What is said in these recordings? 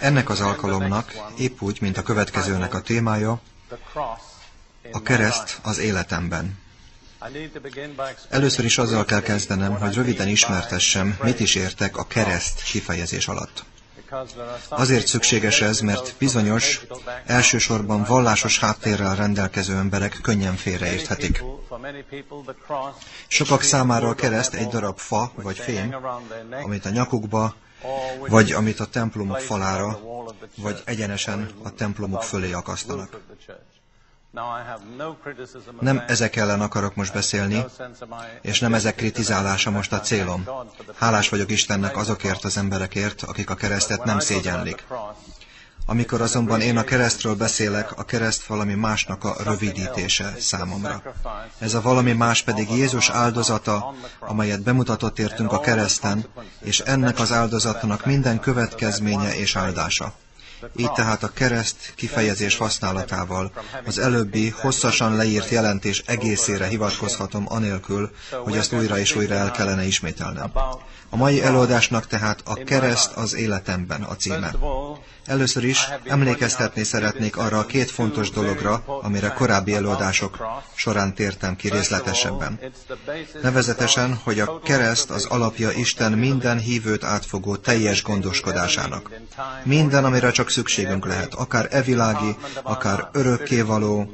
Ennek az alkalomnak, épp úgy, mint a következőnek a témája, a kereszt az életemben. Először is azzal kell kezdenem, hogy röviden ismertessem, mit is értek a kereszt kifejezés alatt. Azért szükséges ez, mert bizonyos, elsősorban vallásos háttérrel rendelkező emberek könnyen félreérthetik. Sokak számára a kereszt egy darab fa vagy fém, amit a nyakukba, vagy amit a templomok falára, vagy egyenesen a templomok fölé akasztanak. Nem ezek ellen akarok most beszélni, és nem ezek kritizálása most a célom. Hálás vagyok Istennek azokért az emberekért, akik a keresztet nem szégyenlik. Amikor azonban én a keresztről beszélek, a kereszt valami másnak a rövidítése számomra. Ez a valami más pedig Jézus áldozata, amelyet bemutatott értünk a kereszten, és ennek az áldozatnak minden következménye és áldása. Így tehát a kereszt kifejezés használatával az előbbi hosszasan leírt jelentés egészére hivatkozhatom anélkül, hogy azt újra és újra el kellene ismételnem. A mai előadásnak tehát a kereszt az életemben a címe. Először is emlékeztetni szeretnék arra a két fontos dologra, amire korábbi előadások során tértem ki részletesebben. Nevezetesen, hogy a kereszt az alapja Isten minden hívőt átfogó teljes gondoskodásának. Minden, amire csak szükségünk lehet, akár evilági, akár örökkévaló,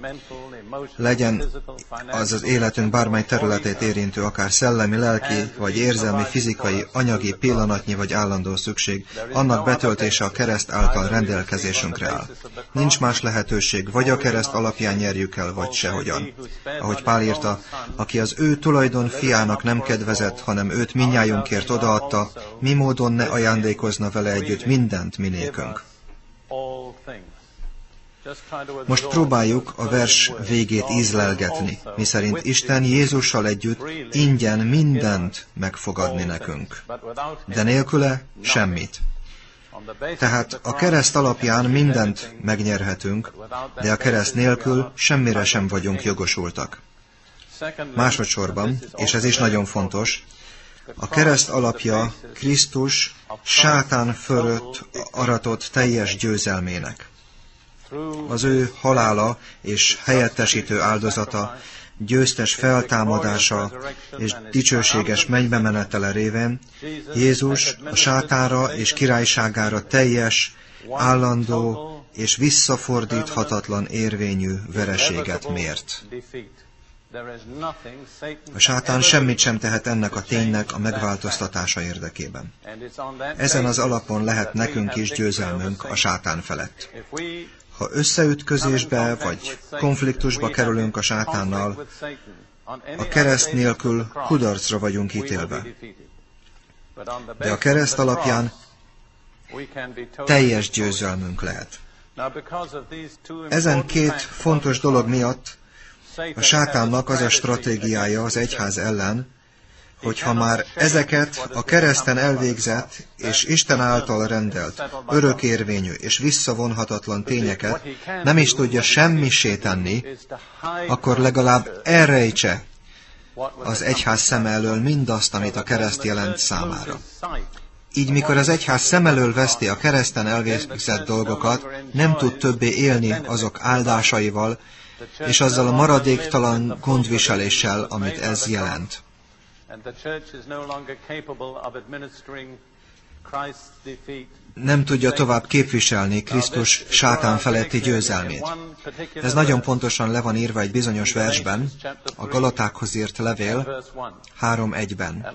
legyen az az életünk bármely területét érintő, akár szellemi, lelki, vagy érzelmi, fizikai, anyagi, pillanatnyi vagy állandó szükség, annak betöltése a kereszt által rendelkezésünkre áll. Nincs más lehetőség, vagy a kereszt alapján nyerjük el, vagy sehogyan. Ahogy Pál írta, aki az ő tulajdon fiának nem kedvezett, hanem őt minnyájunkért odaadta, mi módon ne ajándékozna vele együtt mindent minékünk. Most próbáljuk a vers végét ízlelgetni, miszerint Isten Jézussal együtt ingyen mindent megfogadni nekünk, de nélküle semmit. Tehát a kereszt alapján mindent megnyerhetünk, de a kereszt nélkül semmire sem vagyunk jogosultak. Másodszorban, és ez is nagyon fontos, a kereszt alapja Krisztus sátán fölött aratott teljes győzelmének az ő halála és helyettesítő áldozata, győztes feltámadása és dicsőséges mennybe menetele révén Jézus a sátára és királyságára teljes, állandó és visszafordíthatatlan érvényű vereséget mért. A sátán semmit sem tehet ennek a ténynek a megváltoztatása érdekében. Ezen az alapon lehet nekünk is győzelmünk a sátán felett. Ha összeütközésbe vagy konfliktusba kerülünk a sátánnal, a kereszt nélkül kudarcra vagyunk ítélve. De a kereszt alapján teljes győzelmünk lehet. Ezen két fontos dolog miatt a sátánnak az a stratégiája az egyház ellen, hogyha már ezeket a kereszten elvégzett és Isten által rendelt, örökérvényű és visszavonhatatlan tényeket nem is tudja semmisé tenni, akkor legalább elrejtse az egyház szem elől mindazt, amit a kereszt jelent számára. Így mikor az egyház szem elől veszti a kereszten elvégzett dolgokat, nem tud többé élni azok áldásaival, és azzal a maradéktalan gondviseléssel, amit ez jelent nem tudja tovább képviselni Krisztus sátán feletti győzelmét. Ez nagyon pontosan le van írva egy bizonyos versben, a Galatákhoz írt levél 3.1-ben.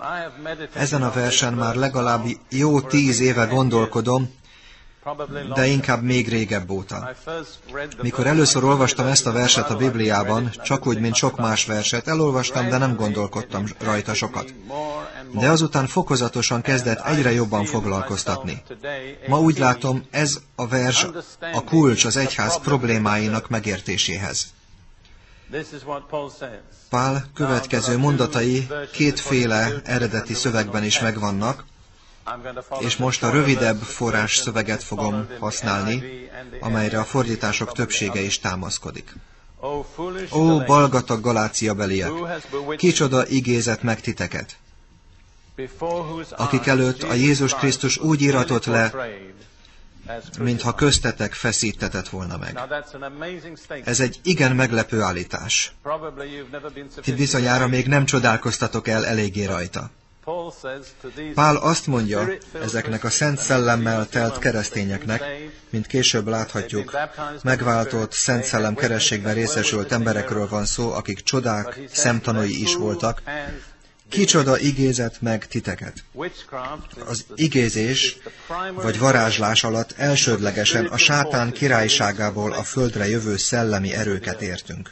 Ezen a versen már legalább jó tíz éve gondolkodom, de inkább még régebb óta. Mikor először olvastam ezt a verset a Bibliában, csak úgy, mint sok más verset, elolvastam, de nem gondolkodtam rajta sokat. De azután fokozatosan kezdett egyre jobban foglalkoztatni. Ma úgy látom, ez a vers a kulcs az egyház problémáinak megértéséhez. Pál következő mondatai kétféle eredeti szövegben is megvannak, és most a rövidebb forrás szöveget fogom használni, amelyre a fordítások többsége is támaszkodik. Ó, balgatag Galácia beliek! Kicsoda igézet meg titeket! akik előtt a Jézus Krisztus úgy iratott le, mintha köztetek feszítetett volna meg. Ez egy igen meglepő állítás. Ti bizonyára még nem csodálkoztatok el eléggé rajta. Pál azt mondja ezeknek a Szent Szellemmel telt keresztényeknek, mint később láthatjuk, megváltott Szent Szellem kerességben részesült emberekről van szó, akik csodák szemtanúi is voltak, Kicsoda igézet meg titeket? Az igézés vagy varázslás alatt elsődlegesen a sátán királyságából a földre jövő szellemi erőket értünk.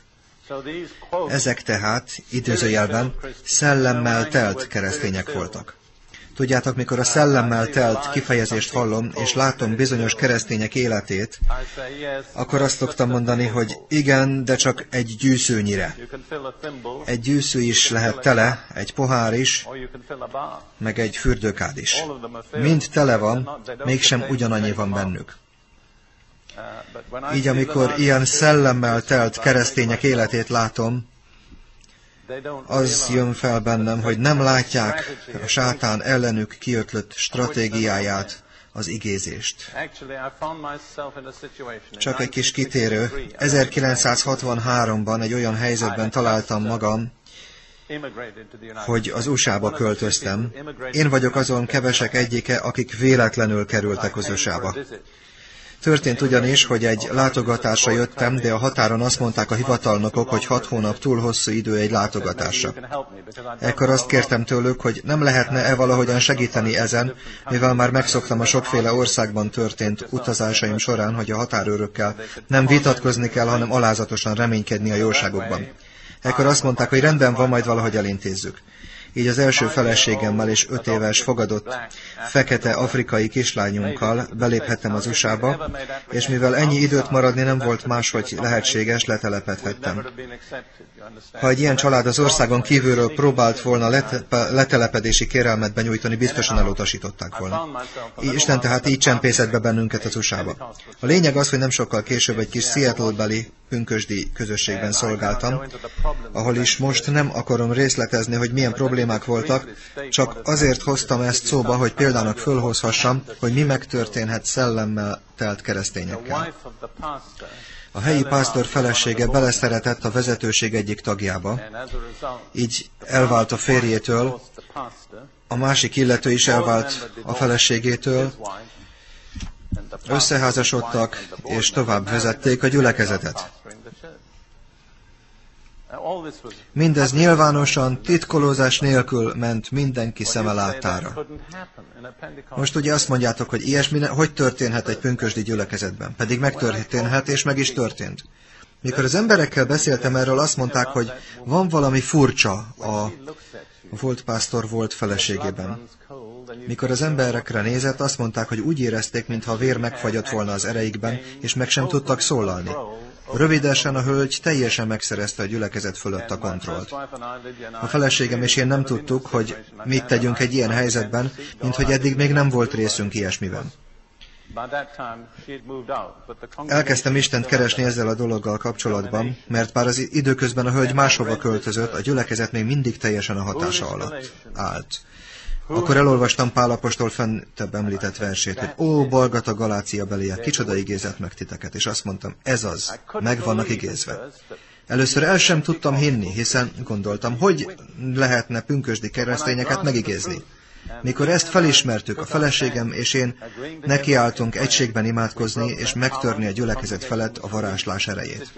Ezek tehát időzőjelben szellemmel telt keresztények voltak. Tudjátok, mikor a szellemmel telt kifejezést hallom, és látom bizonyos keresztények életét, akkor azt szoktam mondani, hogy igen, de csak egy gyűszőnyire. Egy gyűsző is lehet tele, egy pohár is, meg egy fürdőkád is. Mind tele van, mégsem ugyanannyi van bennük. Így amikor ilyen szellemmel telt keresztények életét látom, az jön fel bennem, hogy nem látják a sátán ellenük kiötlött stratégiáját, az igézést. Csak egy kis kitérő. 1963-ban egy olyan helyzetben találtam magam, hogy az USA-ba költöztem. Én vagyok azon kevesek egyike, akik véletlenül kerültek az USA-ba. Történt ugyanis, hogy egy látogatásra jöttem, de a határon azt mondták a hivatalnokok, hogy hat hónap túl hosszú idő egy látogatásra. Ekkor azt kértem tőlük, hogy nem lehetne-e valahogyan segíteni ezen, mivel már megszoktam a sokféle országban történt utazásaim során, hogy a határőrökkel nem vitatkozni kell, hanem alázatosan reménykedni a jóságokban. Ekkor azt mondták, hogy rendben van, majd valahogy elintézzük. Így az első feleségemmel és öt éves fogadott fekete afrikai kislányunkkal beléphettem az USA-ba, és mivel ennyi időt maradni nem volt máshogy lehetséges, letelepedhettem. Ha egy ilyen család az országon kívülről próbált volna letelepedési kérelmet benyújtani, biztosan elutasították volna. Isten tehát így csempészett be bennünket az USA-ba. A lényeg az, hogy nem sokkal később egy kis Seattle-beli pünkösdi közösségben szolgáltam, ahol is most nem akarom részletezni, hogy milyen problémák voltak, csak azért hoztam ezt szóba, hogy példának fölhozhassam, hogy mi megtörténhet szellemmel telt keresztényekkel. A helyi pásztor felesége beleszeretett a vezetőség egyik tagjába, így elvált a férjétől, a másik illető is elvált a feleségétől, összeházasodtak, és tovább vezették a gyülekezetet. Mindez nyilvánosan, titkolózás nélkül ment mindenki szeme láttára. Most ugye azt mondjátok, hogy ilyesmi, hogy történhet egy pünkösdi gyülekezetben? Pedig megtörténhet, és meg is történt. Mikor az emberekkel beszéltem erről, azt mondták, hogy van valami furcsa a volt pásztor volt feleségében. Mikor az emberekre nézett, azt mondták, hogy úgy érezték, mintha a vér megfagyott volna az ereikben, és meg sem tudtak szólalni. Rövidesen a hölgy teljesen megszerezte a gyülekezet fölött a kontrollt. A feleségem és én nem tudtuk, hogy mit tegyünk egy ilyen helyzetben, mint hogy eddig még nem volt részünk ilyesmiben. Elkezdtem Istent keresni ezzel a dologgal kapcsolatban, mert bár az időközben a hölgy máshova költözött, a gyülekezet még mindig teljesen a hatása alatt állt. Akkor elolvastam Pálapostól fentebb említett versét, hogy ó, balgata Galácia beliek, kicsoda igézett meg titeket, és azt mondtam, ez az, meg vannak igézve. Először el sem tudtam hinni, hiszen gondoltam, hogy lehetne pünkösdi keresztényeket megigézni. Mikor ezt felismertük, a feleségem és én nekiálltunk egységben imádkozni és megtörni a gyülekezet felett a varázslás erejét.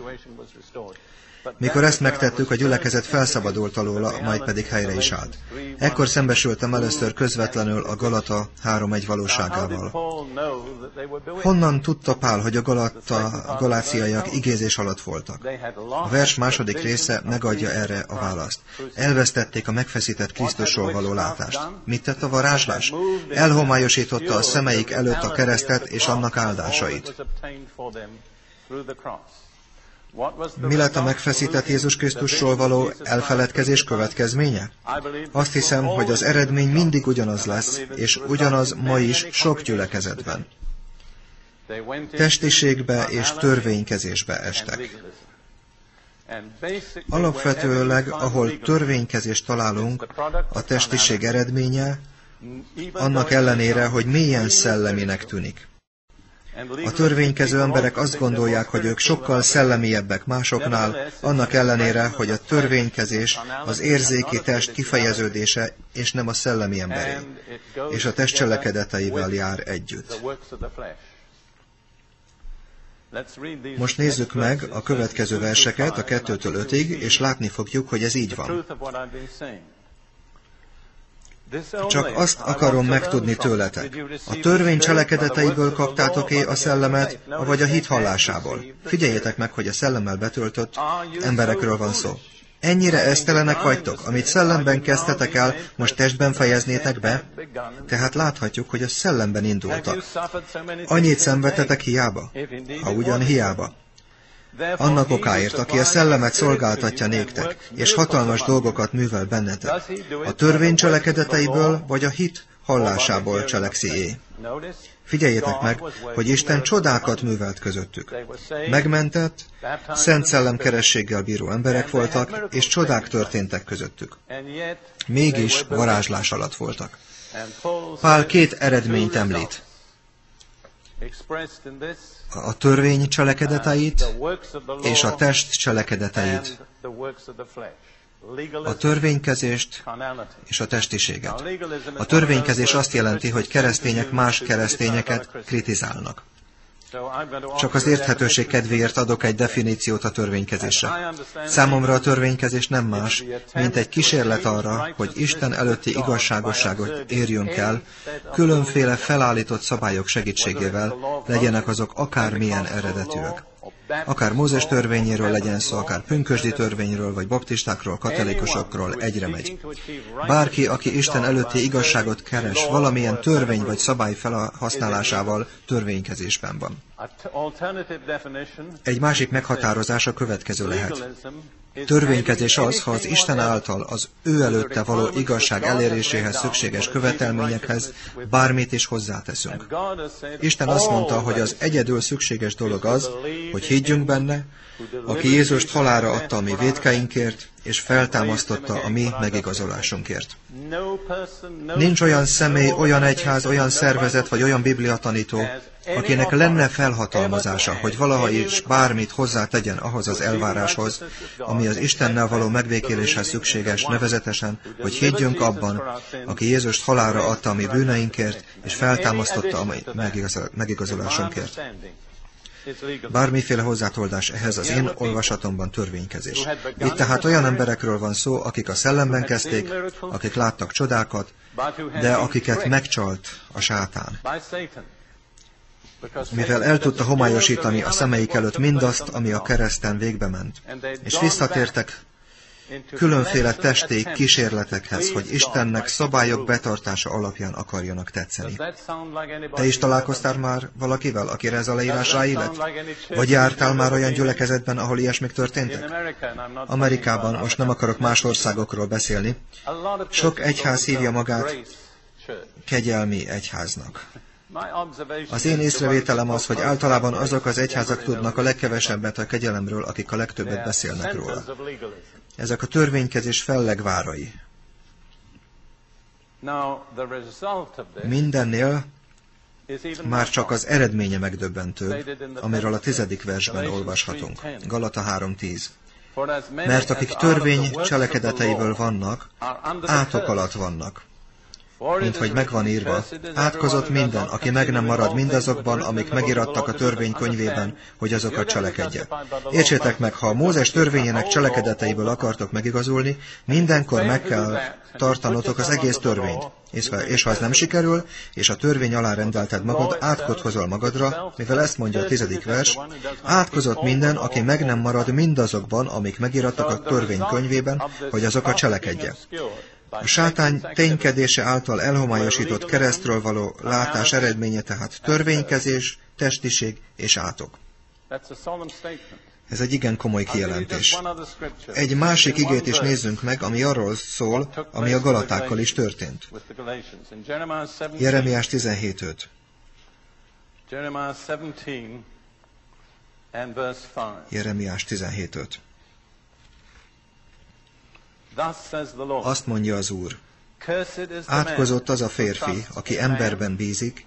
Mikor ezt megtettük, a gyülekezet felszabadult alóla, majd pedig helyre is állt. Ekkor szembesültem először közvetlenül a Galata 3.1 valóságával. Honnan tudta Pál, hogy a Galata, galáciaiak igézés alatt voltak? A vers második része megadja erre a választ. Elvesztették a megfeszített Krisztusról való látást. Mit tett a varázslás? Elhomályosította a szemeik előtt a keresztet és annak áldásait. Mi lett a megfeszített Jézus Krisztusról való elfeledkezés következménye? Azt hiszem, hogy az eredmény mindig ugyanaz lesz, és ugyanaz ma is sok gyülekezetben. Testiségbe és törvénykezésbe estek. Alapvetőleg, ahol törvénykezést találunk, a testiség eredménye, annak ellenére, hogy milyen szelleminek tűnik. A törvénykező emberek azt gondolják, hogy ők sokkal szellemiebbek másoknál, annak ellenére, hogy a törvénykezés az érzéki test kifejeződése, és nem a szellemi emberé, és a test cselekedeteivel jár együtt. Most nézzük meg a következő verseket, a 2-től 5-ig, és látni fogjuk, hogy ez így van. Csak azt akarom megtudni tőletek. A törvény cselekedeteiből kaptátok-e a szellemet, vagy a hit hallásából? Figyeljétek meg, hogy a szellemmel betöltött emberekről van szó. Ennyire esztelenek vagytok, amit szellemben kezdtetek el, most testben fejeznétek be? Tehát láthatjuk, hogy a szellemben indultak. Annyit szenvedtetek hiába? Ha ugyan hiába. Annak okáért, aki a szellemet szolgáltatja néktek, és hatalmas dolgokat művel bennetek. A törvény cselekedeteiből, vagy a hit hallásából cselekszi é. Figyeljétek meg, hogy Isten csodákat művelt közöttük. Megmentett, szent szellem kerességgel bíró emberek voltak, és csodák történtek közöttük. Mégis varázslás alatt voltak. Pál két eredményt említ a törvény cselekedeteit és a test cselekedeteit, a törvénykezést és a testiséget. A törvénykezés azt jelenti, hogy keresztények más keresztényeket kritizálnak. Csak az érthetőség kedvéért adok egy definíciót a törvénykezésre. Számomra a törvénykezés nem más, mint egy kísérlet arra, hogy Isten előtti igazságosságot érjünk el, különféle felállított szabályok segítségével, legyenek azok akármilyen eredetűek. Akár Mózes törvényéről legyen szó, akár pünkösdi törvényről, vagy baptistákról, katolikusokról, egyre megy. Bárki, aki Isten előtti igazságot keres, valamilyen törvény vagy szabály felhasználásával törvénykezésben van. Egy másik meghatározás a következő lehet. Törvénykezés az, ha az Isten által az ő előtte való igazság eléréséhez szükséges követelményekhez bármit is hozzáteszünk. Isten azt mondta, hogy az egyedül szükséges dolog az, hogy higgyünk benne, aki Jézust halára adta a mi védkeinkért, és feltámasztotta a mi megigazolásunkért. Nincs olyan személy, olyan egyház, olyan szervezet, vagy olyan bibliatanító, akinek lenne felhatalmazása, hogy valaha is bármit hozzátegyen ahhoz az elváráshoz, ami az Istennel való megvékéléshez szükséges, nevezetesen, hogy higgyünk abban, aki Jézust halára adta a mi bűneinkért, és feltámasztotta a mi megigazolásunkért. Bármiféle hozzátoldás ehhez az én olvasatomban törvénykezés. Itt tehát olyan emberekről van szó, akik a szellemben kezdték, akik láttak csodákat, de akiket megcsalt a sátán. mivel el tudta homályosítani a szemeik előtt mindazt, ami a kereszten végbe ment. És visszatértek különféle testék kísérletekhez, hogy Istennek szabályok betartása alapján akarjanak tetszeni. Te is találkoztál már valakivel, akire ez a leírás ráillet? Vagy jártál már olyan gyülekezetben, ahol ilyesmik történtek? Amerikában, most nem akarok más országokról beszélni, sok egyház hívja magát kegyelmi egyháznak. Az én észrevételem az, hogy általában azok az egyházak tudnak a legkevesebbet a kegyelemről, akik a legtöbbet beszélnek róla. Ezek a törvénykezés fellegvárai. Mindennél már csak az eredménye megdöbbentő, amiről a tizedik versben olvashatunk. Galata 3.10. Mert akik törvény cselekedeteiből vannak, átok alatt vannak mint hogy megvan írva, átkozott minden, aki meg nem marad mindazokban, amik megirattak a törvénykönyvében, hogy azokat cselekedje. Értsétek meg, ha a Mózes törvényének cselekedeteiből akartok megigazulni, mindenkor meg kell tartanotok az egész törvényt. És ha, és ha ez nem sikerül, és a törvény alá rendelted magad, átkot magadra, mivel ezt mondja a tizedik vers, átkozott minden, aki meg nem marad mindazokban, amik megirattak a törvény könyvében, hogy azokat cselekedje. A sátány ténykedése által elhomályosított keresztről való látás eredménye tehát törvénykezés, testiség és átok. Ez egy igen komoly kijelentés. Egy másik igét is nézzünk meg, ami arról szól, ami a Galatákkal is történt. Jeremiás 17.5. Jeremiás 17.5. Azt mondja az Úr, átkozott az a férfi, aki emberben bízik,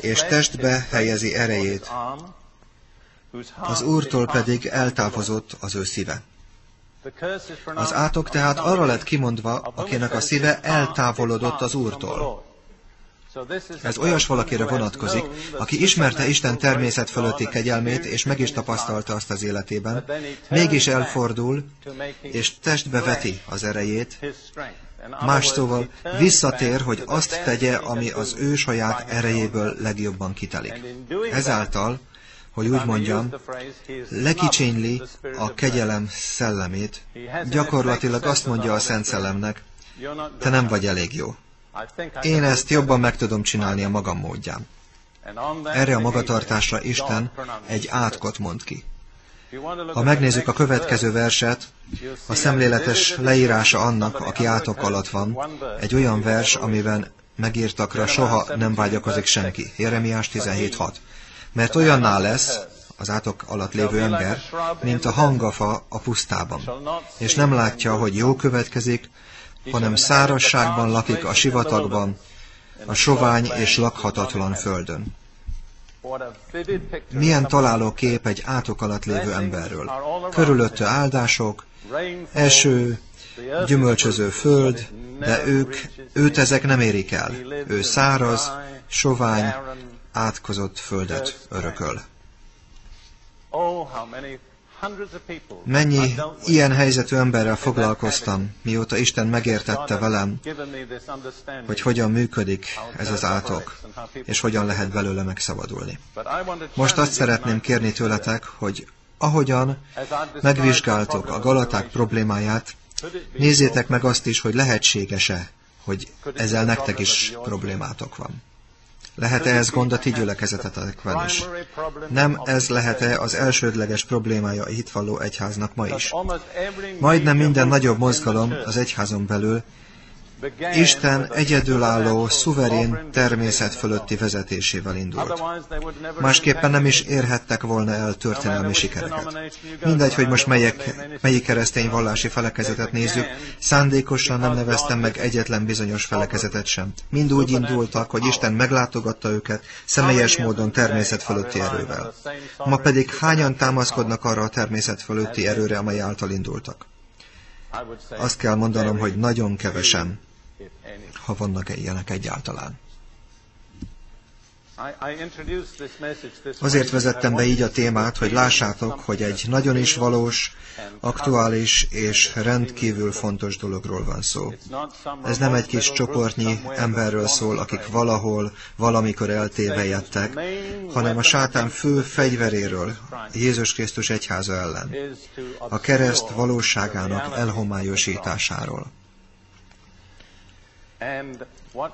és testbe helyezi erejét, az Úrtól pedig eltávozott az ő szíve. Az átok tehát arra lett kimondva, akinek a szíve eltávolodott az Úrtól. Ez olyas valakire vonatkozik, aki ismerte Isten természet fölötti kegyelmét, és meg is tapasztalta azt az életében, mégis elfordul, és testbe veti az erejét, más szóval visszatér, hogy azt tegye, ami az ő saját erejéből legjobban kitelik. Ezáltal, hogy úgy mondjam, lekicsényli a kegyelem szellemét, gyakorlatilag azt mondja a Szent Szellemnek, te nem vagy elég jó. Én ezt jobban meg tudom csinálni a magam módján. Erre a magatartásra Isten egy átkot mond ki. Ha megnézzük a következő verset, a szemléletes leírása annak, aki átok alatt van, egy olyan vers, amiben megírtakra soha nem vágyakozik senki. Jeremiás 17.6. Mert olyanná lesz, az átok alatt lévő ember, mint a hangafa a pusztában, és nem látja, hogy jó következik, hanem szárasságban lakik a sivatagban, a sovány és lakhatatlan földön. Milyen találó kép egy átok alatt lévő emberről. Körülötte áldások, eső, gyümölcsöző föld, de ők, őt ezek nem érik el. Ő száraz, sovány, átkozott földet örököl. Mennyi ilyen helyzetű emberrel foglalkoztam, mióta Isten megértette velem, hogy hogyan működik ez az átok, és hogyan lehet belőle megszabadulni. Most azt szeretném kérni tőletek, hogy ahogyan megvizsgáltok a Galaták problémáját, nézzétek meg azt is, hogy lehetséges-e, hogy ezzel nektek is problémátok van. Lehet-e ez gond a ti gyülekezetetekben is? Nem ez lehet-e az elsődleges problémája a hitvalló egyháznak ma is? Majdnem minden nagyobb mozgalom az egyházon belül Isten egyedülálló, szuverén természet fölötti vezetésével indult. Másképpen nem is érhettek volna el történelmi sikereket. Mindegy, hogy most melyik, melyik keresztény vallási felekezetet nézzük, szándékosan nem neveztem meg egyetlen bizonyos felekezetet sem. Mind úgy indultak, hogy Isten meglátogatta őket személyes módon természet fölötti erővel. Ma pedig hányan támaszkodnak arra a természet fölötti erőre, amely által indultak? Azt kell mondanom, hogy nagyon kevesen ha vannak-e ilyenek egyáltalán. Azért vezettem be így a témát, hogy lássátok, hogy egy nagyon is valós, aktuális és rendkívül fontos dologról van szó. Ez nem egy kis csoportnyi emberről szól, akik valahol, valamikor eltévejettek, hanem a sátán fő fegyveréről, Jézus Krisztus egyháza ellen, a kereszt valóságának elhomályosításáról.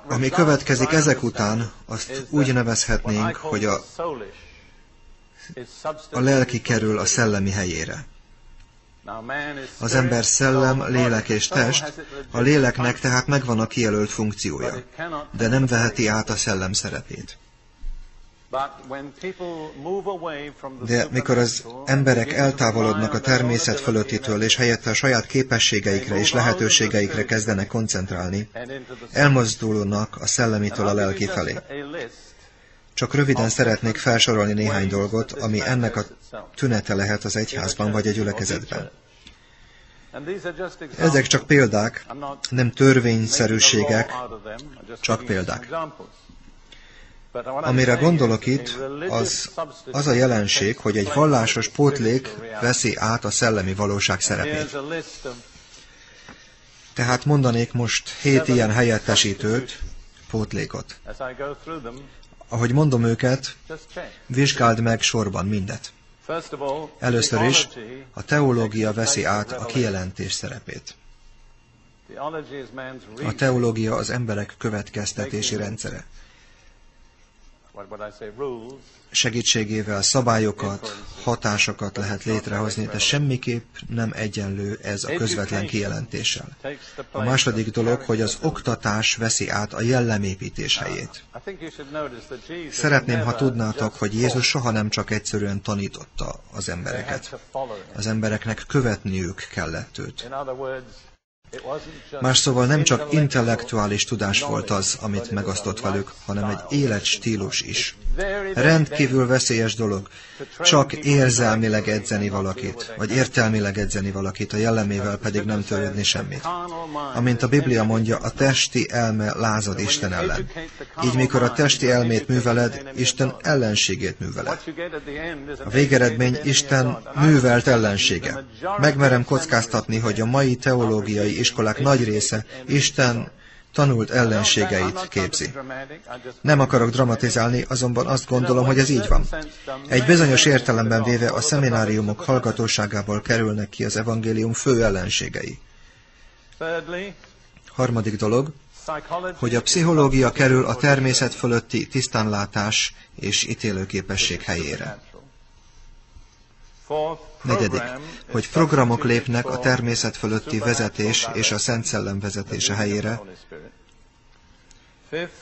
Ami következik ezek után, azt úgy nevezhetnénk, hogy a, a lelki kerül a szellemi helyére. Az ember szellem, lélek és test, a léleknek tehát megvan a kijelölt funkciója, de nem veheti át a szellem szerepét. De mikor az emberek eltávolodnak a természet fölöttitől, és helyette a saját képességeikre és lehetőségeikre kezdenek koncentrálni, elmozdulnak a szellemitől a lelki felé. Csak röviden szeretnék felsorolni néhány dolgot, ami ennek a tünete lehet az egyházban vagy a gyülekezetben. Ezek csak példák, nem törvényszerűségek, csak példák. Amire gondolok itt, az, az a jelenség, hogy egy vallásos pótlék veszi át a szellemi valóság szerepét. Tehát mondanék most hét ilyen helyettesítőt, pótlékot. Ahogy mondom őket, vizsgáld meg sorban mindet. Először is a teológia veszi át a kijelentés szerepét. A teológia az emberek következtetési rendszere segítségével szabályokat, hatásokat lehet létrehozni, de semmiképp nem egyenlő ez a közvetlen kijelentéssel. A második dolog, hogy az oktatás veszi át a jellemépítés helyét. Szeretném, ha tudnátok, hogy Jézus soha nem csak egyszerűen tanította az embereket. Az embereknek követniük kellett őt. Más szóval nem csak intellektuális tudás volt az, amit megosztott velük, hanem egy életstílus is. Rendkívül veszélyes dolog csak érzelmileg edzeni valakit, vagy értelmileg edzeni valakit, a jellemével pedig nem törődni semmit. Amint a Biblia mondja, a testi elme lázad Isten ellen. Így mikor a testi elmét műveled, Isten ellenségét műveled. A végeredmény Isten művelt ellensége. Megmerem kockáztatni, hogy a mai teológiai iskolák nagy része Isten tanult ellenségeit képzi. Nem akarok dramatizálni, azonban azt gondolom, hogy ez így van. Egy bizonyos értelemben véve a szemináriumok hallgatóságából kerülnek ki az evangélium fő ellenségei. Harmadik dolog, hogy a pszichológia kerül a természet fölötti tisztánlátás és ítélőképesség helyére. Negyedik, hogy programok lépnek a természet fölötti vezetés és a Szent Szellem vezetése helyére.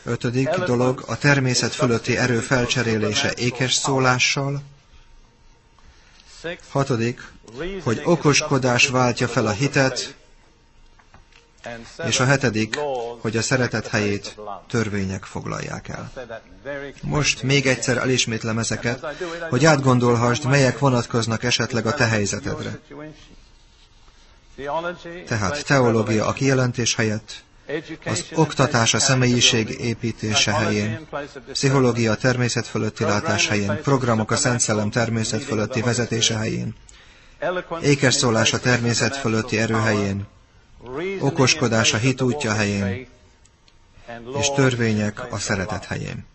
Ötödik dolog, a természet fölötti erő felcserélése ékes szólással. Hatodik, hogy okoskodás váltja fel a hitet, és a hetedik, hogy a szeretet helyét törvények foglalják el. Most még egyszer elismétlem ezeket, hogy átgondolhasd, melyek vonatkoznak esetleg a te helyzetedre. Tehát teológia a kijelentés helyett, az oktatás a személyiség építése helyén, pszichológia a természet fölötti látás helyén, programok a Szent Szellem természet fölötti vezetése helyén, ékes szólás a természet fölötti erő helyén, okoskodás a hit útja helyén, és törvények a szeretet helyén.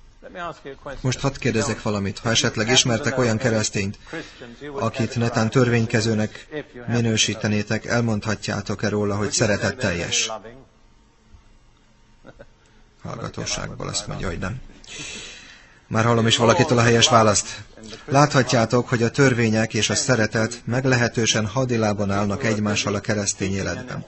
Most hadd kérdezek valamit. Ha esetleg ismertek olyan keresztényt, akit netán törvénykezőnek minősítenétek, elmondhatjátok-e róla, hogy szeretetteljes? Hallgatóságból azt mondja, hogy nem. Már hallom is valakitől a helyes választ. Láthatjátok, hogy a törvények és a szeretet meglehetősen hadilában állnak egymással a keresztény életben.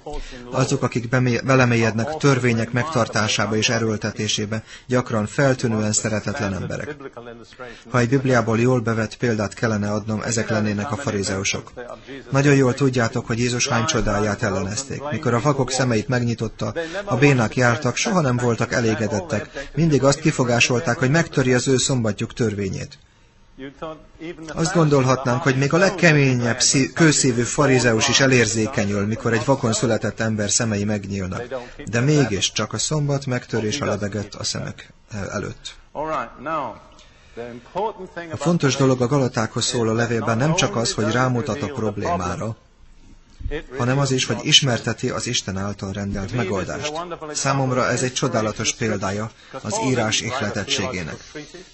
Azok, akik belemélyednek törvények megtartásába és erőltetésébe, gyakran feltűnően szeretetlen emberek. Ha egy Bibliából jól bevett példát kellene adnom, ezek lennének a farizeusok. Nagyon jól tudjátok, hogy Jézus hány csodáját ellenezték. Mikor a vakok szemeit megnyitotta, a bénák jártak, soha nem voltak elégedettek. Mindig azt kifogásolták, hogy megtöri az ő szombatjuk törvényét. Azt gondolhatnánk, hogy még a legkeményebb kőszívű farizeus is elérzékenyül, mikor egy vakon született ember szemei megnyílnak. De mégis csak a szombat megtörés a lebegett a szemek előtt. A fontos dolog a Galatákhoz szóló levélben nem csak az, hogy rámutat a problémára, hanem az is, hogy ismerteti az Isten által rendelt megoldást. Számomra ez egy csodálatos példája az írás ihletettségének.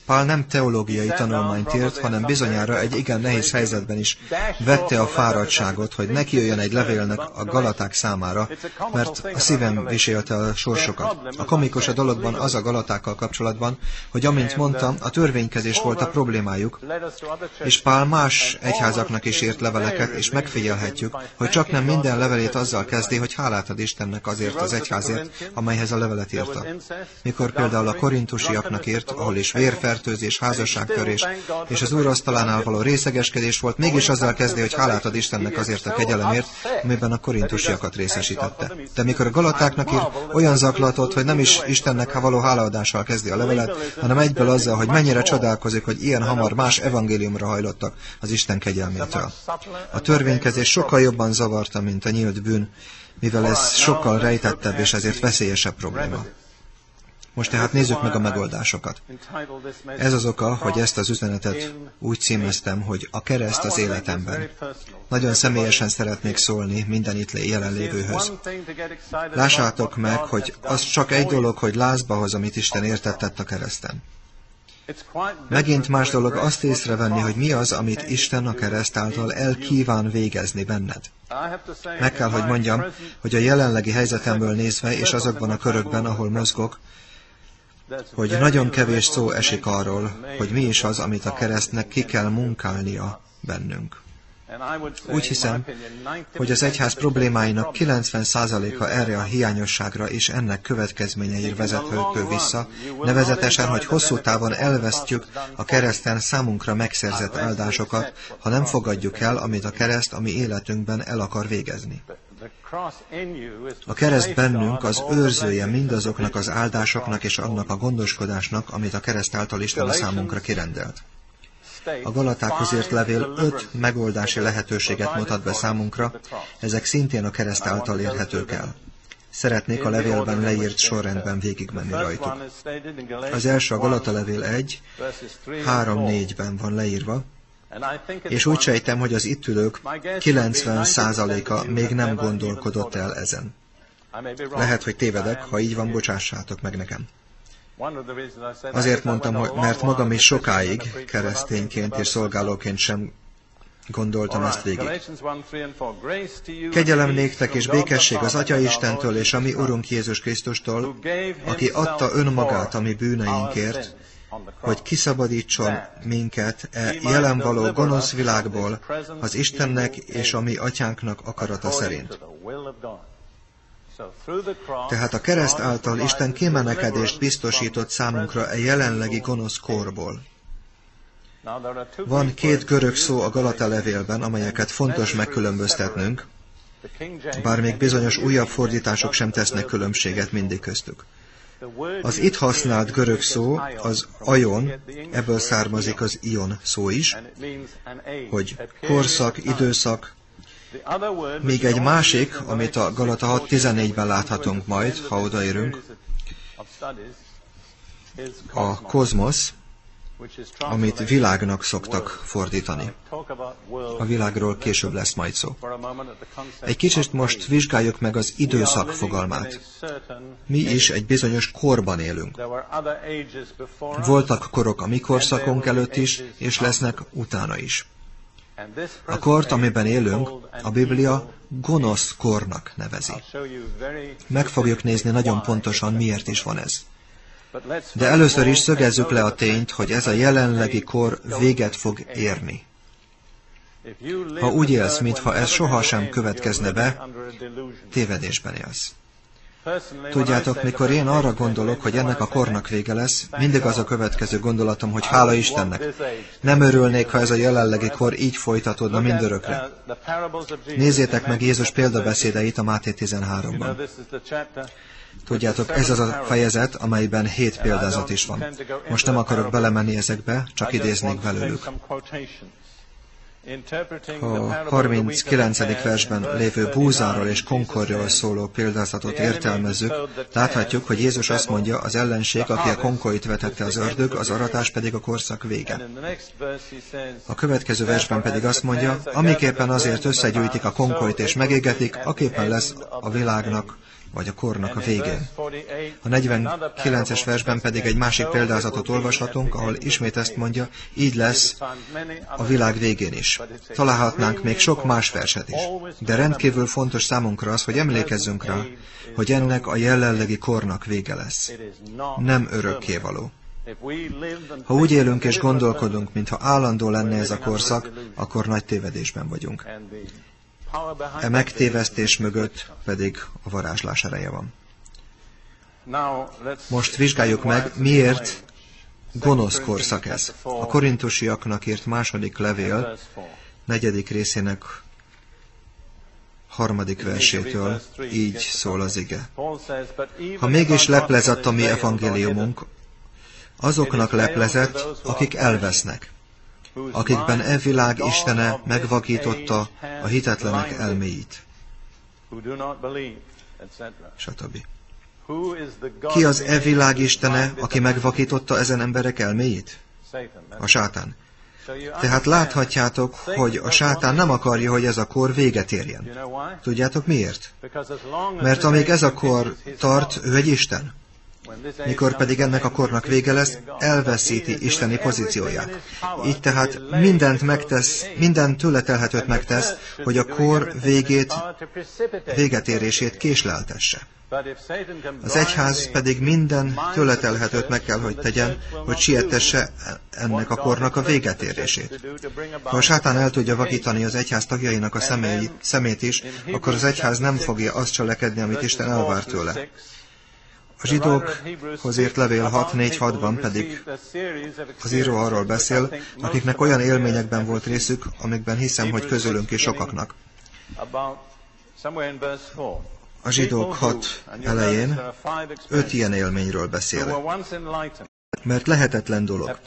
Pál nem teológiai tanulmányt írt, hanem bizonyára egy igen nehéz helyzetben is vette a fáradtságot, hogy neki jöjjön egy levélnek a galaták számára, mert a szívem viselte a sorsokat. A komikus a dologban az a galatákkal kapcsolatban, hogy amint mondtam, a törvénykezés volt a problémájuk, és Pál más egyházaknak is írt leveleket, és megfigyelhetjük, hogy csak nem minden levelét azzal kezdi, hogy hálát ad Istennek azért az egyházért, amelyhez a levelet írta. Mikor például a korintusiaknak írt, ahol is vérfertőzés, házasságtörés és az úrasztalánál való részegeskedés volt, mégis azzal kezdi, hogy hálát ad Istennek azért a kegyelemért, amiben a korintusiakat részesítette. De mikor a galatáknak ír, olyan zaklatott, hogy nem is Istennek való hálaadással kezdi a levelet, hanem egyből azzal, hogy mennyire csodálkozik, hogy ilyen hamar más evangéliumra hajlottak az Isten kegyelmétől. A törvénykezés sokkal jobban zavar zavarta, mint a nyílt bűn, mivel ez sokkal rejtettebb és ezért veszélyesebb probléma. Most tehát nézzük meg a megoldásokat. Ez az oka, hogy ezt az üzenetet úgy címeztem, hogy a kereszt az életemben. Nagyon személyesen szeretnék szólni minden itt jelenlévőhöz. Lássátok meg, hogy az csak egy dolog, hogy lázba hoz, amit Isten értettett a kereszten. Megint más dolog azt észrevenni, hogy mi az, amit Isten a kereszt által el végezni benned. Meg kell, hogy mondjam, hogy a jelenlegi helyzetemből nézve, és azokban a körökben, ahol mozgok, hogy nagyon kevés szó esik arról, hogy mi is az, amit a keresztnek ki kell munkálnia bennünk. Úgy hiszem, hogy az egyház problémáinak 90%-a erre a hiányosságra és ennek következményeire vezethető vissza, nevezetesen, hogy hosszú távon elvesztjük a kereszten számunkra megszerzett áldásokat, ha nem fogadjuk el, amit a kereszt a mi életünkben el akar végezni. A kereszt bennünk az őrzője mindazoknak az áldásoknak és annak a gondoskodásnak, amit a kereszt által Isten a számunkra kirendelt. A Galatákhoz írt levél öt megoldási lehetőséget mutat be számunkra, ezek szintén a kereszt által érhetők el. Szeretnék a levélben leírt sorrendben végigmenni rajtuk. Az első a Galata levél 1, 3-4-ben van leírva, és úgy sejtem, hogy az itt ülők 90%-a még nem gondolkodott el ezen. Lehet, hogy tévedek, ha így van, bocsássátok meg nekem. Azért mondtam, hogy mert magam is sokáig keresztényként és szolgálóként sem gondoltam ezt végig. Kegyelem néktek és békesség az Atya Istentől és a mi Urunk Jézus Krisztustól, aki adta önmagát a mi bűneinkért, hogy kiszabadítson minket e jelen való gonosz világból az Istennek és a mi atyánknak akarata szerint. Tehát a kereszt által Isten kimenekedést biztosított számunkra a jelenlegi gonosz korból. Van két görög szó a Galata levélben, amelyeket fontos megkülönböztetnünk, bár még bizonyos újabb fordítások sem tesznek különbséget mindig köztük. Az itt használt görög szó az ajon, ebből származik az ion szó is, hogy korszak, időszak, még egy másik, amit a Galata 6.14-ben láthatunk majd, ha odaérünk, a kozmosz, amit világnak szoktak fordítani. A világról később lesz majd szó. Egy kicsit most vizsgáljuk meg az időszak fogalmát. Mi is egy bizonyos korban élünk. Voltak korok a mi korszakunk előtt is, és lesznek utána is. A kort, amiben élünk, a Biblia gonosz kornak nevezi. Meg fogjuk nézni nagyon pontosan, miért is van ez. De először is szögezzük le a tényt, hogy ez a jelenlegi kor véget fog érni. Ha úgy élsz, mintha ez sohasem következne be, tévedésben élsz. Tudjátok, mikor én arra gondolok, hogy ennek a kornak vége lesz, mindig az a következő gondolatom, hogy hála Istennek. Nem örülnék, ha ez a jelenlegi kor így folytatódna mindörökre. Nézzétek meg Jézus példabeszédeit a Máté 13-ban. Tudjátok, ez az a fejezet, amelyben hét példázat is van. Most nem akarok belemenni ezekbe, csak idéznék belőlük. A 39. versben lévő búzáról és konkorról szóló példázatot értelmezzük, láthatjuk, hogy Jézus azt mondja, az ellenség, aki a konkoit vetette az ördög, az aratás pedig a korszak vége. A következő versben pedig azt mondja, amiképpen azért összegyűjtik a konkoit és megégetik, aképpen lesz a világnak vagy a kornak a végén. A 49-es versben pedig egy másik példázatot olvashatunk, ahol ismét ezt mondja, így lesz a világ végén is. Találhatnánk még sok más verset is. De rendkívül fontos számunkra az, hogy emlékezzünk rá, hogy ennek a jelenlegi kornak vége lesz. Nem örökkévaló. Ha úgy élünk és gondolkodunk, mintha állandó lenne ez a korszak, akkor nagy tévedésben vagyunk. E megtévesztés mögött pedig a varázslás ereje van. Most vizsgáljuk meg, miért gonosz korszak ez. A korintusiaknak írt második levél, negyedik részének harmadik versétől így szól az ige. Ha mégis leplezett a mi evangéliumunk, azoknak leplezett, akik elvesznek akikben e világ Istene megvakította a hitetlenek elméit. Stb. Ki az e világ Istene, aki megvakította ezen emberek elméit? A sátán. Tehát láthatjátok, hogy a sátán nem akarja, hogy ez a kor véget érjen. Tudjátok miért? Mert amíg ez a kor tart, ő egy Isten. Mikor pedig ennek a kornak vége lesz, elveszíti isteni pozícióját. Így tehát mindent megtesz, minden tőle telhetőt megtesz, hogy a kor végét, végetérését késleltesse. Az egyház pedig minden tőletelhetőt meg kell, hogy tegyen, hogy sietesse ennek a kornak a végetérését. Ha a sátán el tudja vakítani az egyház tagjainak a személyt, szemét is, akkor az egyház nem fogja azt cselekedni, amit Isten elvár tőle. A zsidókhoz írt levél 6.4.6-ban pedig az író arról beszél, akiknek olyan élményekben volt részük, amikben hiszem, hogy közülünk is sokaknak. A zsidók 6 elején öt ilyen élményről beszél. Mert lehetetlen dolog,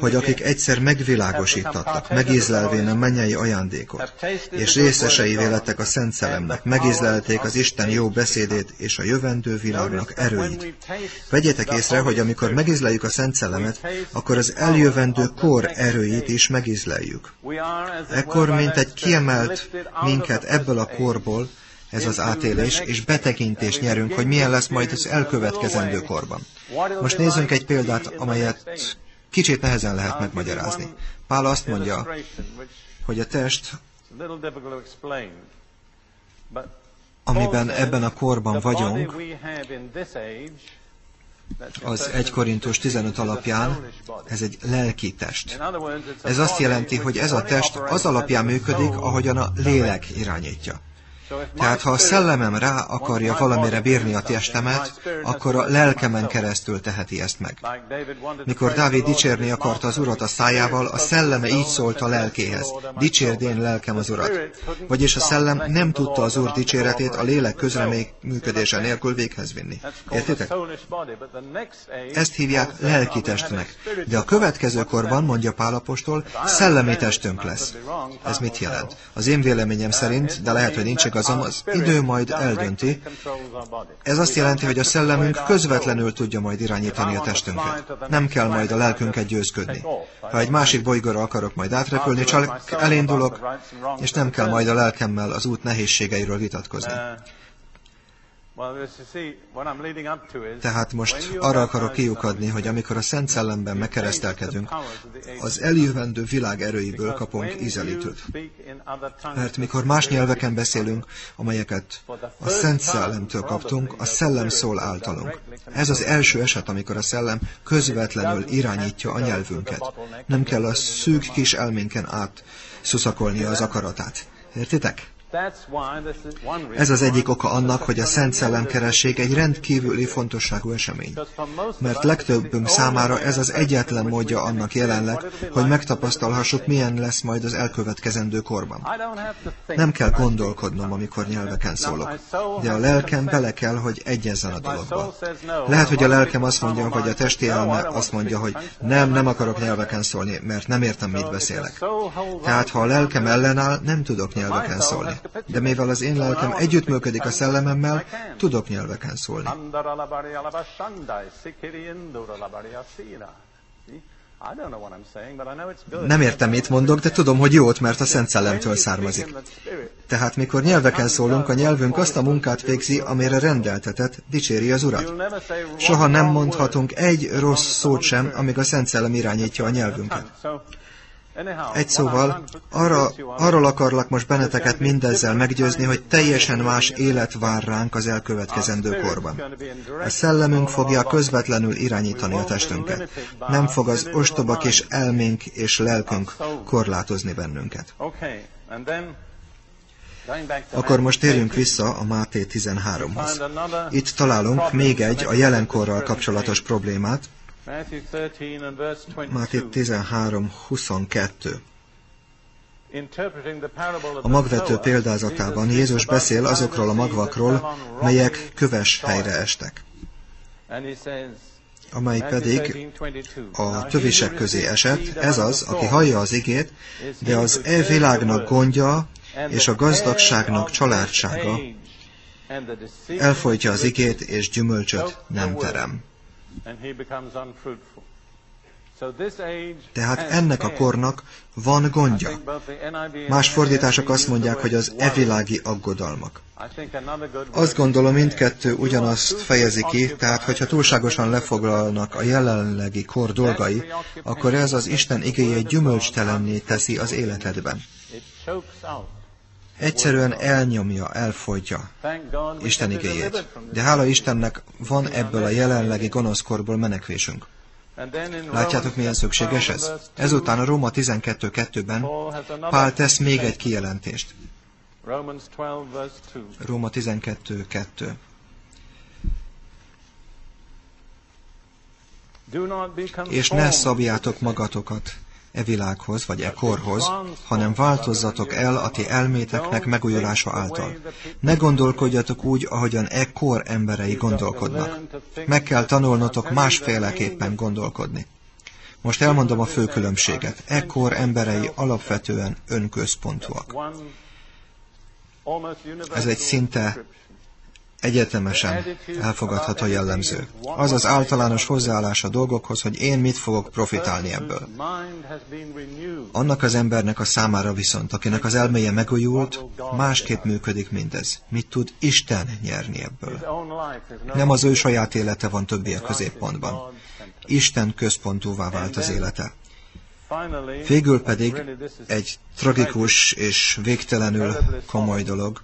hogy akik egyszer megvilágosítattak, megízlelvén a mennyei ajándékot, és részesei lettek a Szent Szellemnek, megízlelték az Isten jó beszédét és a jövendő világnak erőit. Vegyétek észre, hogy amikor megízleljük a Szent Szellemet, akkor az eljövendő kor erőit is megízleljük. Ekkor, mint egy kiemelt minket ebből a korból, ez az átélés, és betekintést nyerünk, hogy milyen lesz majd az elkövetkezendő korban. Most nézzünk egy példát, amelyet kicsit nehezen lehet megmagyarázni. Pál azt mondja, hogy a test, amiben ebben a korban vagyunk, az 1 Korintus 15 alapján ez egy lelki test. Ez azt jelenti, hogy ez a test az alapján működik, ahogyan a lélek irányítja. Tehát ha a szellemem rá akarja valamire bírni a testemet, akkor a lelkemen keresztül teheti ezt meg. Mikor Dávid dicsérni akarta az urat a szájával, a szelleme így szólt a lelkéhez. Dicsérd én lelkem az urat. Vagyis a szellem nem tudta az úr dicséretét a lélek közreműködése nélkül véghez vinni. Értitek? Ezt hívják lelki testnek. De a következő korban, mondja Pálapostól, szellemi testünk lesz. Ez mit jelent? Az én véleményem szerint, de lehet, hogy nincs igazam, az idő majd eldönti. Ez azt jelenti, hogy a szellemünk közvetlenül tudja majd irányítani a testünket. Nem kell majd a lelkünket győzködni. Ha egy másik bolygóra akarok majd átrepülni, csak elindulok, és nem kell majd a lelkemmel az út nehézségeiről vitatkozni. Tehát most arra akarok kiukadni, hogy amikor a Szent Szellemben megkeresztelkedünk, az eljövendő világ erőiből kapunk ízelítőt. Mert mikor más nyelveken beszélünk, amelyeket a Szent Szellemtől kaptunk, a Szellem szól általunk. Ez az első eset, amikor a Szellem közvetlenül irányítja a nyelvünket. Nem kell a szűk kis elménken át szuszakolnia az akaratát. Értitek? Ez az egyik oka annak, hogy a Szent Szellemkeresség egy rendkívüli fontosságú esemény. Mert legtöbbünk számára ez az egyetlen módja annak jelenleg, hogy megtapasztalhassuk, milyen lesz majd az elkövetkezendő korban. Nem kell gondolkodnom, amikor nyelveken szólok, de a lelkem bele kell, hogy egyezzen a dologba. Lehet, hogy a lelkem azt mondja, hogy a testi elme azt mondja, hogy nem, nem akarok nyelveken szólni, mert nem értem, mit beszélek. Tehát, ha a lelkem ellenáll, nem tudok nyelveken szólni. De mivel az én lelkem együttműködik a szellememmel, tudok nyelveken szólni. Nem értem, mit mondok, de tudom, hogy jót, mert a Szent Szellemtől származik. Tehát mikor nyelveken szólunk, a nyelvünk azt a munkát végzi, amire rendeltetett, dicséri az Urat. Soha nem mondhatunk egy rossz szót sem, amíg a Szent Szellem irányítja a nyelvünket. Egy szóval, arra, arról akarlak most benneteket mindezzel meggyőzni, hogy teljesen más élet vár ránk az elkövetkezendő korban. A szellemünk fogja közvetlenül irányítani a testünket. Nem fog az ostoba kis elménk és lelkünk korlátozni bennünket. Akkor most térjünk vissza a Máté 13-hoz. Itt találunk még egy a jelenkorral kapcsolatos problémát, Máté 13, 22. A magvető példázatában Jézus beszél azokról a magvakról, melyek köves helyre estek, amely pedig a tövisek közé esett, ez az, aki hallja az igét, de az e világnak gondja és a gazdagságnak családsága. elfolytja az igét és gyümölcsöt nem terem. Tehát ennek a kornak van gondja. Más fordítások azt mondják, hogy az evilági aggodalmak. Azt gondolom, mindkettő ugyanazt fejezi ki, tehát hogyha túlságosan lefoglalnak a jelenlegi kor dolgai, akkor ez az Isten igéje gyümölcstelenné teszi az életedben. Egyszerűen elnyomja, elfogyja Isten igéjét. De hála Istennek van ebből a jelenlegi gonoszkorból menekvésünk. Látjátok, milyen szükséges ez? Ezután a Róma 12.2-ben Pál tesz még egy kijelentést. Róma 12.2. És ne szabjátok magatokat e világhoz, vagy e korhoz, hanem változzatok el a ti elméteknek megújulása által. Ne gondolkodjatok úgy, ahogyan e kor emberei gondolkodnak. Meg kell tanulnotok másféleképpen gondolkodni. Most elmondom a fő különbséget. E kor emberei alapvetően önközpontúak. Ez egy szinte egyetemesen elfogadható jellemző. Az az általános hozzáállás a dolgokhoz, hogy én mit fogok profitálni ebből. Annak az embernek a számára viszont, akinek az elméje megújult, másképp működik mindez. Mit tud Isten nyerni ebből? Nem az ő saját élete van többiek középpontban. Isten központúvá vált az élete. Végül pedig egy tragikus és végtelenül komoly dolog,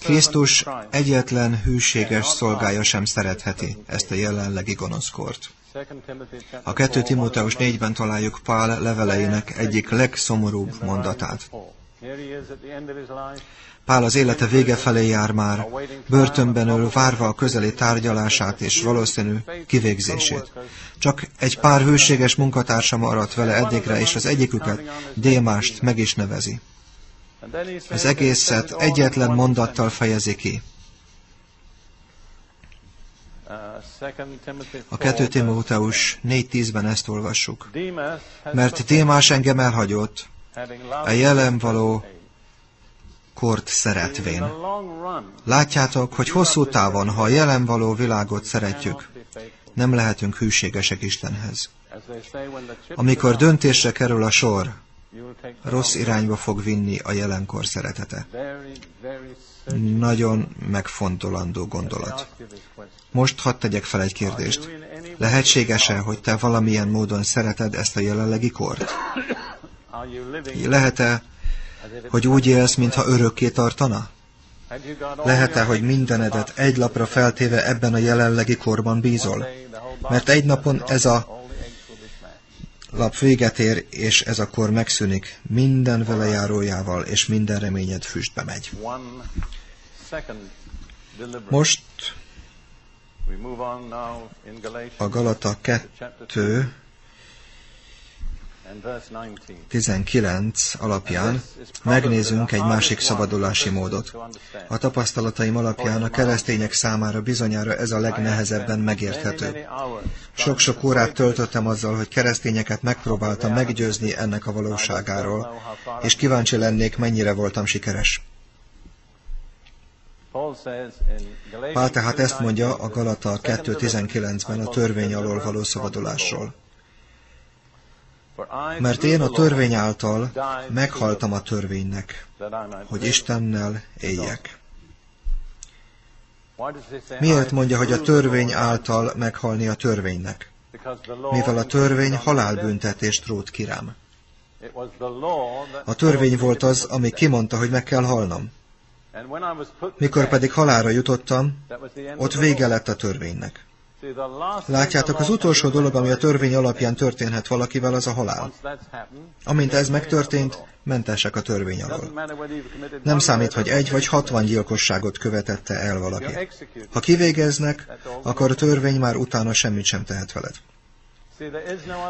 Krisztus egyetlen hűséges szolgája sem szeretheti ezt a jelenlegi gonoszkort. A 2 Timóteus 4-ben találjuk Pál leveleinek egyik legszomorúbb mondatát. Pál az élete vége felé jár már, börtönben ül, várva a közeli tárgyalását és valószínű kivégzését. Csak egy pár hűséges munkatársa maradt vele eddigre, és az egyiküket, Démást meg is nevezi. Az egészet egyetlen mondattal fejezi ki. A 2 Timóteus 4.10-ben ezt olvassuk. Mert Démás engem elhagyott, a jelen való kort szeretvén. Látjátok, hogy hosszú távon, ha a jelen való világot szeretjük, nem lehetünk hűségesek Istenhez. Amikor döntésre kerül a sor, rossz irányba fog vinni a jelenkor szeretete. Nagyon megfontolandó gondolat. Most hadd tegyek fel egy kérdést. Lehetséges-e, hogy te valamilyen módon szereted ezt a jelenlegi kort? Lehet-e, hogy úgy élsz, mintha örökké tartana? Lehet-e, hogy mindenedet egy lapra feltéve ebben a jelenlegi korban bízol? Mert egy napon ez a lap véget ér, és ez akkor megszűnik. Minden vele járójával, és minden reményed füstbe megy. Most a Galata 2 19 alapján megnézünk egy másik szabadulási módot. A tapasztalataim alapján a keresztények számára bizonyára ez a legnehezebben megérthető. Sok-sok órát töltöttem azzal, hogy keresztényeket megpróbáltam meggyőzni ennek a valóságáról, és kíváncsi lennék, mennyire voltam sikeres. Pál tehát ezt mondja a Galata 2.19-ben a törvény alól való szabadulásról. Mert én a törvény által meghaltam a törvénynek, hogy Istennel éljek. Miért mondja, hogy a törvény által meghalni a törvénynek? Mivel a törvény halálbüntetést rót kirám. A törvény volt az, ami kimondta, hogy meg kell halnom. Mikor pedig halára jutottam, ott vége lett a törvénynek. Látjátok, az utolsó dolog, ami a törvény alapján történhet valakivel, az a halál. Amint ez megtörtént, mentesek a törvény alól. Nem számít, hogy egy vagy hatvan gyilkosságot követette el valaki. Ha kivégeznek, akkor a törvény már utána semmit sem tehet veled.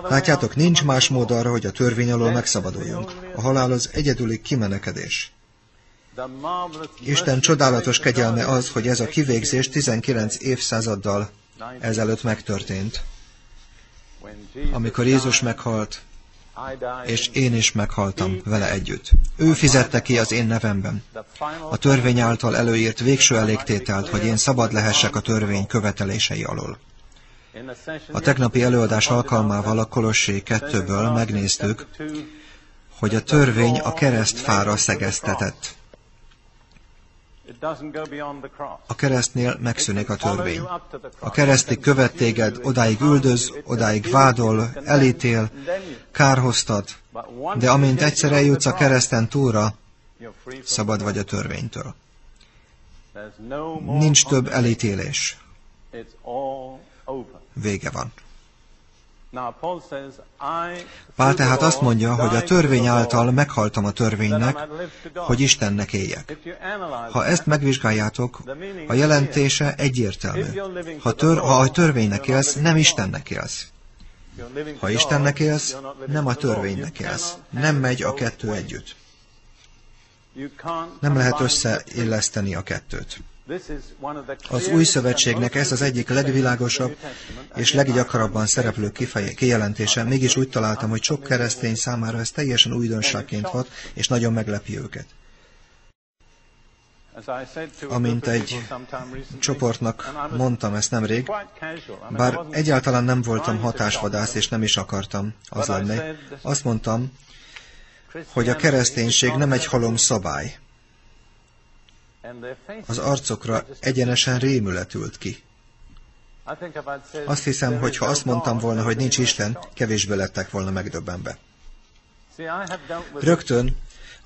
Látjátok, nincs más mód arra, hogy a törvény alól megszabaduljunk. A halál az egyedüli kimenekedés. Isten csodálatos kegyelme az, hogy ez a kivégzés 19 évszázaddal ezelőtt megtörtént. Amikor Jézus meghalt, és én is meghaltam vele együtt. Ő fizette ki az én nevemben. A törvény által előírt végső elégtételt, hogy én szabad lehessek a törvény követelései alól. A tegnapi előadás alkalmával a Kolossé 2-ből megnéztük, hogy a törvény a keresztfára szegeztetett. A keresztnél megszűnik a törvény. A keresztig követ téged, odáig üldöz, odáig vádol, elítél, kárhoztat, de amint egyszer eljutsz a kereszten túlra, szabad vagy a törvénytől. Nincs több elítélés. Vége van. Pál tehát azt mondja, hogy a törvény által meghaltam a törvénynek, hogy Istennek éljek. Ha ezt megvizsgáljátok, a jelentése egyértelmű. Ha, tör, ha a törvénynek élsz, nem Istennek élsz. Ha Istennek élsz, nem a törvénynek élsz. Nem megy a kettő együtt. Nem lehet összeilleszteni a kettőt. Az új szövetségnek ez az egyik legvilágosabb és leggyakrabban szereplő kijelentése, mégis úgy találtam, hogy sok keresztény számára ez teljesen újdonságként hat, és nagyon meglepi őket. Amint egy csoportnak mondtam ezt nemrég, bár egyáltalán nem voltam hatásvadász, és nem is akartam az lenni, azt mondtam, hogy a kereszténység nem egy halom szabály, az arcokra egyenesen rémület ült ki. Azt hiszem, hogy ha azt mondtam volna, hogy nincs Isten, kevésbé lettek volna megdöbbenve. Rögtön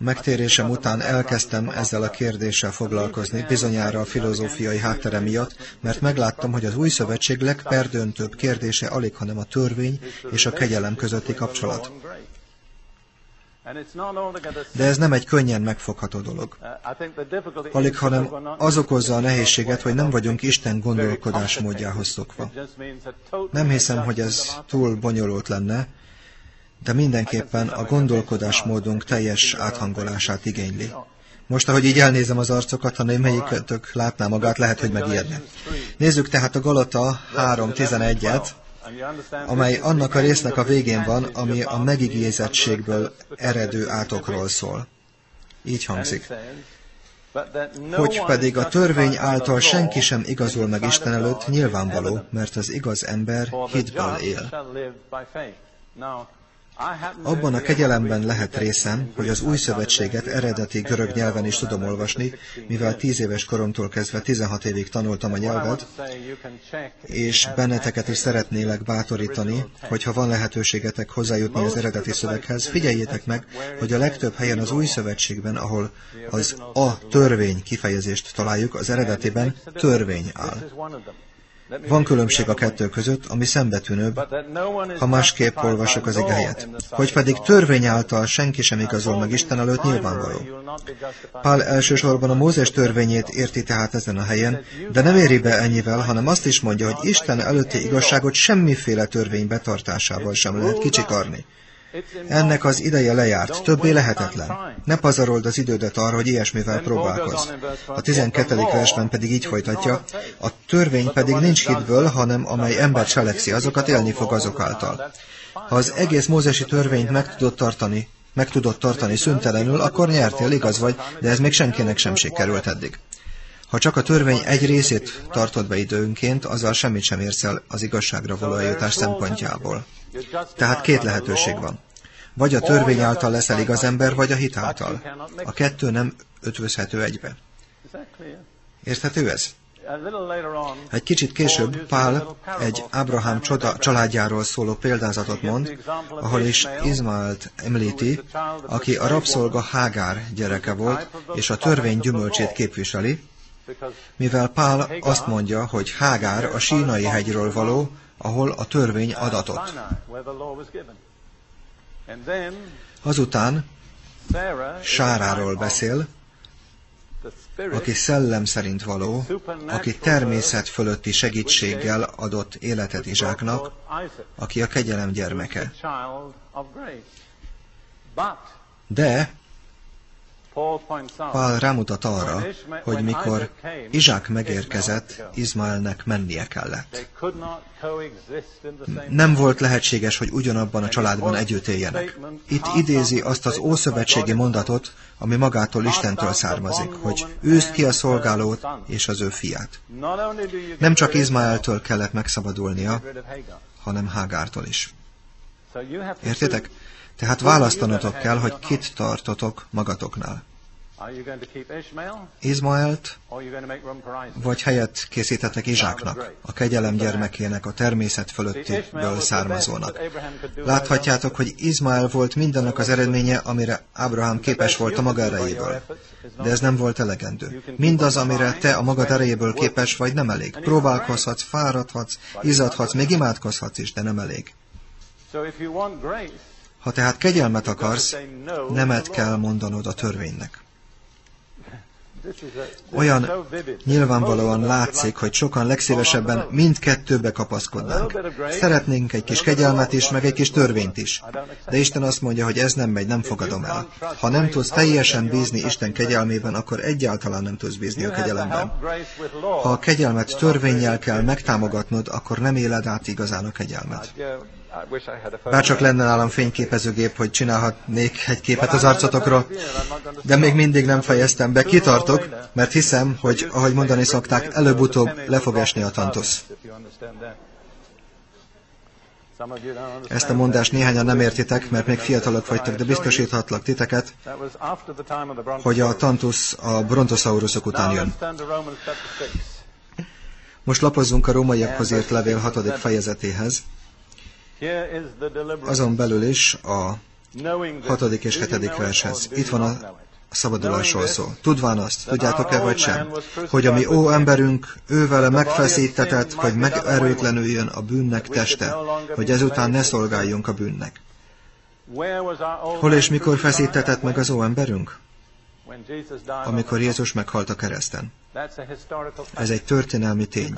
a megtérésem után elkezdtem ezzel a kérdéssel foglalkozni, bizonyára a filozófiai háttere miatt, mert megláttam, hogy az új szövetség legperdöntőbb kérdése alig, hanem a törvény és a kegyelem közötti kapcsolat. De ez nem egy könnyen megfogható dolog. Alig, hanem az okozza a nehézséget, hogy nem vagyunk Isten gondolkodásmódjához szokva. Nem hiszem, hogy ez túl bonyolult lenne, de mindenképpen a gondolkodásmódunk teljes áthangolását igényli. Most, ahogy így elnézem az arcokat, ha némelyikőtök látná magát, lehet, hogy megijedne. Nézzük tehát a Galata 3.11-et, amely annak a résznek a végén van, ami a megigézettségből eredő átokról szól. Így hangzik. Hogy pedig a törvény által senki sem igazol meg Isten előtt, nyilvánvaló, mert az igaz ember hitből él. Abban a kegyelemben lehet részem, hogy az új szövetséget eredeti görög nyelven is tudom olvasni, mivel tíz éves koromtól kezdve 16 évig tanultam a nyelvet, és benneteket is szeretnélek bátorítani, hogyha van lehetőségetek hozzájutni az eredeti szöveghez, figyeljétek meg, hogy a legtöbb helyen az új szövetségben, ahol az a törvény kifejezést találjuk, az eredetiben törvény áll. Van különbség a kettő között, ami szembetűnőbb, ha másképp olvasok az igehelyet. Hogy pedig törvény által senki sem igazol meg Isten előtt nyilvánvaló. Pál elsősorban a Mózes törvényét érti tehát ezen a helyen, de nem éri be ennyivel, hanem azt is mondja, hogy Isten előtti igazságot semmiféle törvény betartásával sem lehet kicsikarni. Ennek az ideje lejárt, többé lehetetlen. Ne pazarold az idődet arra, hogy ilyesmivel próbálkozz. A 12. versben pedig így folytatja, a törvény pedig nincs hitből, hanem amely ember cselekszi, azokat élni fog azok által. Ha az egész mózesi törvényt meg tudod tartani, meg tudod tartani szüntelenül, akkor nyertél, igaz vagy, de ez még senkinek sem sikerült eddig. Ha csak a törvény egy részét tartod be időnként, azzal semmit sem érsz el az igazságra való eljutás szempontjából. Tehát két lehetőség van. Vagy a törvény által leszel igaz ember, vagy a hit által. A kettő nem ötvözhető egybe. Érthető ez? Egy kicsit később Pál egy Abraham csoda, családjáról szóló példázatot mond, ahol is Izmaelt említi, aki a rabszolga Hágár gyereke volt, és a törvény gyümölcsét képviseli, mivel Pál azt mondja, hogy Hágár a sínai hegyről való, ahol a törvény adatott. Azután Sáráról beszél, aki szellem szerint való, aki természet fölötti segítséggel adott életet Izsáknak, aki a kegyelem gyermeke. De Pál rámutat arra, hogy mikor Izsák megérkezett, Izmaelnek mennie kellett. Nem volt lehetséges, hogy ugyanabban a családban együtt éljenek. Itt idézi azt az ószövetségi mondatot, ami magától Istentől származik, hogy űzd ki a szolgálót és az ő fiát. Nem csak Izmaeltől kellett megszabadulnia, hanem Hágártól is. Értitek? Tehát választanotok kell, hogy kit tartotok magatoknál. Izmaelt, vagy helyet készítettek Izsáknak, a kegyelem gyermekének, a természet fölöttiből származónak. Láthatjátok, hogy Izmael volt mindennek az eredménye, amire Ábrahám képes volt a maga erejéből. De ez nem volt elegendő. Mindaz, amire te a magad erejéből képes vagy, nem elég. Próbálkozhatsz, fáradhatsz, izadhatsz, még imádkozhatsz is, de nem elég. Ha tehát kegyelmet akarsz, nemet kell mondanod a törvénynek. Olyan nyilvánvalóan látszik, hogy sokan legszívesebben mindkettőbe kapaszkodnánk. Szeretnénk egy kis kegyelmet is, meg egy kis törvényt is. De Isten azt mondja, hogy ez nem megy, nem fogadom el. Ha nem tudsz teljesen bízni Isten kegyelmében, akkor egyáltalán nem tudsz bízni a kegyelemben. Ha a kegyelmet törvényjel kell megtámogatnod, akkor nem éled át igazán a kegyelmet. Bár csak lenne nálam fényképezőgép, hogy csinálhatnék egy képet az arcotokról, de még mindig nem fejeztem be. Kitartok, mert hiszem, hogy, ahogy mondani szokták, előbb-utóbb le fog esni a tantusz. Ezt a mondást néhányan nem értitek, mert még fiatalok vagytok, de biztosíthatlak titeket, hogy a tantusz a brontosaurusok után jön. Most lapozzunk a rómaiakhoz írt levél hatodik fejezetéhez. Azon belül is a hatodik és hetedik vershez. Itt van a szabadulásról szó. Tudván azt, tudjátok-e vagy sem, hogy a mi ó emberünk ővele megfeszítetett, hogy megerőtlenüljön a bűnnek teste, hogy ezután ne szolgáljunk a bűnnek. Hol és mikor feszítetett meg az ó emberünk? Amikor Jézus meghalt a kereszten. Ez egy történelmi tény.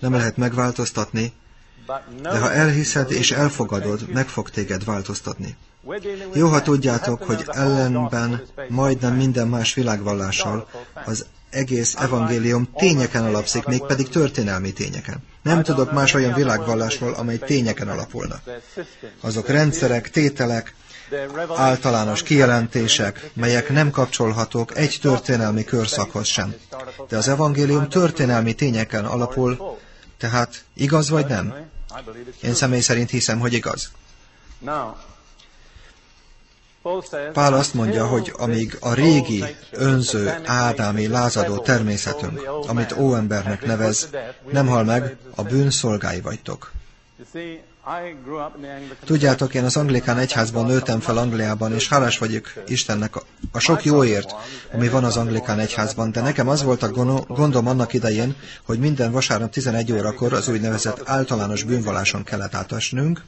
Nem lehet megváltoztatni, de ha elhiszed és elfogadod, meg fog téged változtatni. Jó, ha tudjátok, hogy ellenben majdnem minden más világvallással az egész evangélium tényeken alapszik, mégpedig történelmi tényeken. Nem tudok más olyan világvallásról, amely tényeken alapulna. Azok rendszerek, tételek, általános kijelentések, melyek nem kapcsolhatók egy történelmi körszakhoz sem. De az evangélium történelmi tényeken alapul, tehát igaz vagy nem? Én személy szerint hiszem, hogy igaz. Pál azt mondja, hogy amíg a régi, önző, ádámi, lázadó természetünk, amit óembernek nevez, nem hal meg, a bűn szolgái vagytok. Tudjátok, én az anglikán egyházban nőttem fel Angliában, és hálás vagyok Istennek a sok jóért, ami van az anglikán egyházban, de nekem az volt a gondom annak idején, hogy minden vasárnap 11 órakor az úgynevezett általános bűnvalláson kellett átesnünk,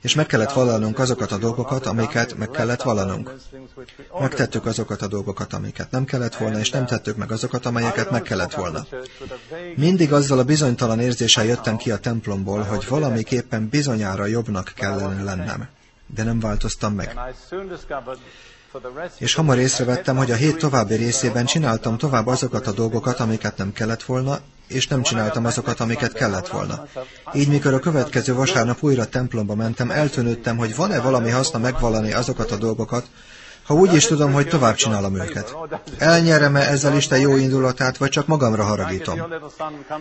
és meg kellett vallanunk azokat a dolgokat, amiket meg kellett vallanunk. Megtettük azokat a dolgokat, amiket nem kellett volna, és nem tettük meg azokat, amelyeket meg kellett volna. Mindig azzal a bizonytalan érzéssel jöttem ki a templomból, hogy valamiképpen bizonyára jobbnak kellene lennem. De nem változtam meg. És hamar észrevettem, hogy a hét további részében csináltam tovább azokat a dolgokat, amiket nem kellett volna, és nem csináltam azokat, amiket kellett volna. Így mikor a következő vasárnap újra templomba mentem, eltűnődtem, hogy van-e valami haszna megvalani azokat a dolgokat, ha úgy is tudom, hogy tovább csinálom őket. Elnyerem-e ezzel Isten jó indulatát, vagy csak magamra haragítom?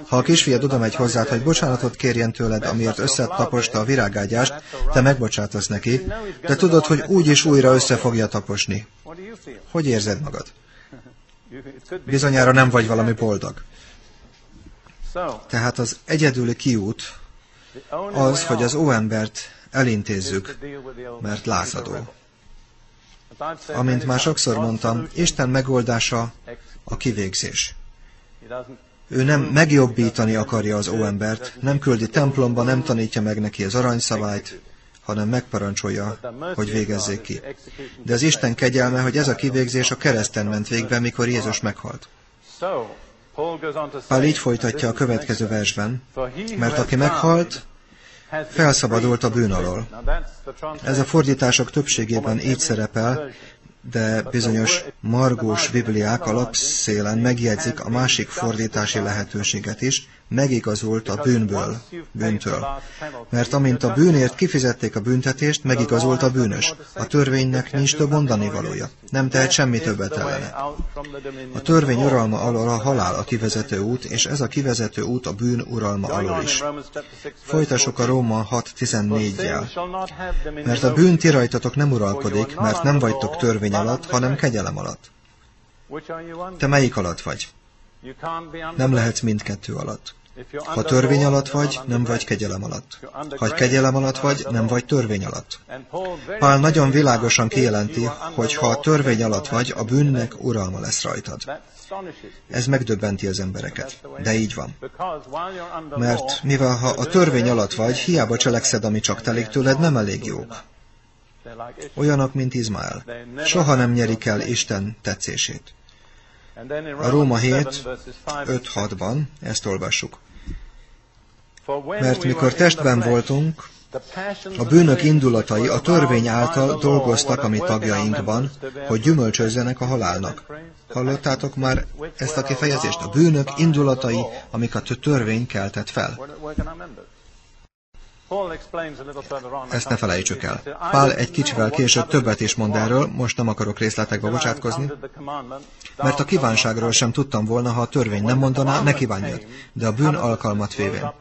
Ha a kisfiad oda megy hozzád, hogy bocsánatot kérjen tőled, amiért összetaposta a virágágyást, te megbocsátasz neki, de tudod, hogy úgy is újra össze fogja taposni. Hogy érzed magad? Bizonyára nem vagy valami boldog. Tehát az egyedüli kiút az, hogy az óembert elintézzük, mert lázadó. Amint már sokszor mondtam, Isten megoldása a kivégzés. Ő nem megjobbítani akarja az óembert, nem küldi templomba, nem tanítja meg neki az aranyszabályt, hanem megparancsolja, hogy végezzék ki. De az Isten kegyelme, hogy ez a kivégzés a kereszten ment végbe, mikor Jézus meghalt. Pál így folytatja a következő versben, mert aki meghalt, felszabadult a bűn alól. Ez a fordítások többségében így szerepel, de bizonyos margós bibliák alapszélen megjegyzik a másik fordítási lehetőséget is, megigazult a bűnből, bűntől. Mert amint a bűnért kifizették a büntetést, megigazult a bűnös. A törvénynek nincs több mondani valója. Nem tehet semmi többet ellene. A törvény uralma alól a halál a kivezető út, és ez a kivezető út a bűn uralma alól is. Folytassuk a Róma 6.14-jel. Mert a bűn ti rajtatok nem uralkodik, mert nem vagytok törvény alatt, hanem kegyelem alatt. Te melyik alatt vagy? Nem lehetsz mindkettő alatt. Ha törvény alatt vagy, nem vagy kegyelem alatt. Ha kegyelem alatt vagy, nem vagy törvény alatt. Pál nagyon világosan kijelenti, hogy ha a törvény alatt vagy, a bűnnek uralma lesz rajtad. Ez megdöbbenti az embereket. De így van. Mert mivel ha a törvény alatt vagy, hiába cselekszed, ami csak telik tőled, nem elég jók. Olyanok, mint Izmael. Soha nem nyerik el Isten tetszését. A Róma 7, 5-6-ban ezt olvassuk. Mert mikor testben voltunk, a bűnök indulatai a törvény által dolgoztak a mi tagjainkban, hogy gyümölcsözzenek a halálnak. Hallottátok már ezt a kifejezést? A bűnök indulatai, amik a törvény keltett fel. Ezt ne felejtsük el. Pál egy kicsivel később többet is mond erről, most nem akarok részletekbe bocsátkozni, mert a kívánságról sem tudtam volna, ha a törvény nem mondaná, ne kívánjad, de a bűn alkalmat vévén.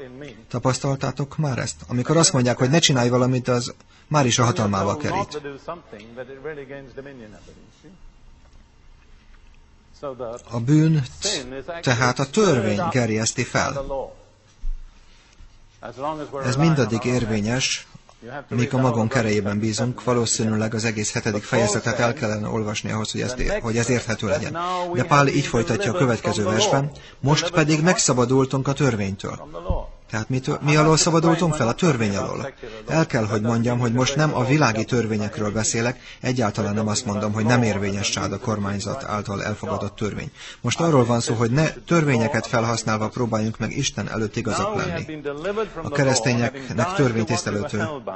Tapasztaltátok már ezt? Amikor azt mondják, hogy ne csinálj valamit, az már is a hatalmába kerít. A bűn tehát a törvény gerjeszti fel. Ez mindaddig érvényes, míg a magon kerejében bízunk, valószínűleg az egész hetedik fejezetet el kellene olvasni ahhoz, hogy, ezt, hogy ez érthető legyen. De Pál így folytatja a következő versben, most pedig megszabadultunk a törvénytől. Tehát mi, mi alól szabadultunk fel? A törvény alól. El kell, hogy mondjam, hogy most nem a világi törvényekről beszélek, egyáltalán nem azt mondom, hogy nem érvényes csád a kormányzat által elfogadott törvény. Most arról van szó, hogy ne törvényeket felhasználva próbáljunk meg Isten előtt igazak lenni. A keresztényeknek törvénytisztelő,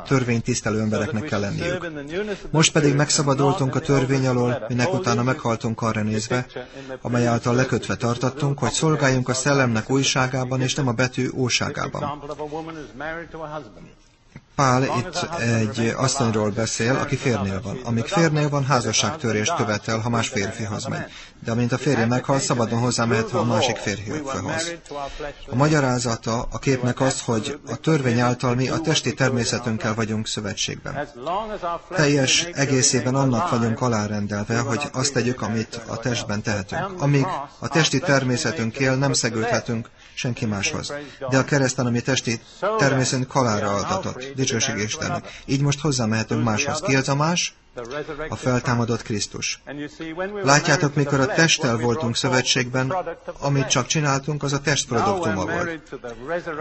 törvénytisztelő embereknek kell lenniük. Most pedig megszabadultunk a törvény alól, minek utána meghaltunk arra nézve, amely által lekötve tartattunk, hogy szolgáljunk a szellemnek újságában, és nem a betű óságában Bibliában. Pál itt egy asszonyról beszél, aki férnél van. Amíg férnél van, házasságtörést követel, ha más férfihoz megy. De amint a férje meghal, szabadon hozzámehet a másik férfihoz. A magyarázata a képnek az, hogy a törvény által mi a testi természetünkkel vagyunk szövetségben. Teljes egészében annak vagyunk alárendelve, hogy azt tegyük, amit a testben tehetünk. Amíg a testi természetünk él, nem szegülhetünk senki máshoz. De a kereszten, ami testi természetünk halára adatott. Dicsőség Istennek. Így most hozzámehetünk máshoz. Ki az a más? A feltámadott Krisztus. Látjátok, mikor a testtel voltunk szövetségben, amit csak csináltunk, az a test produktuma volt.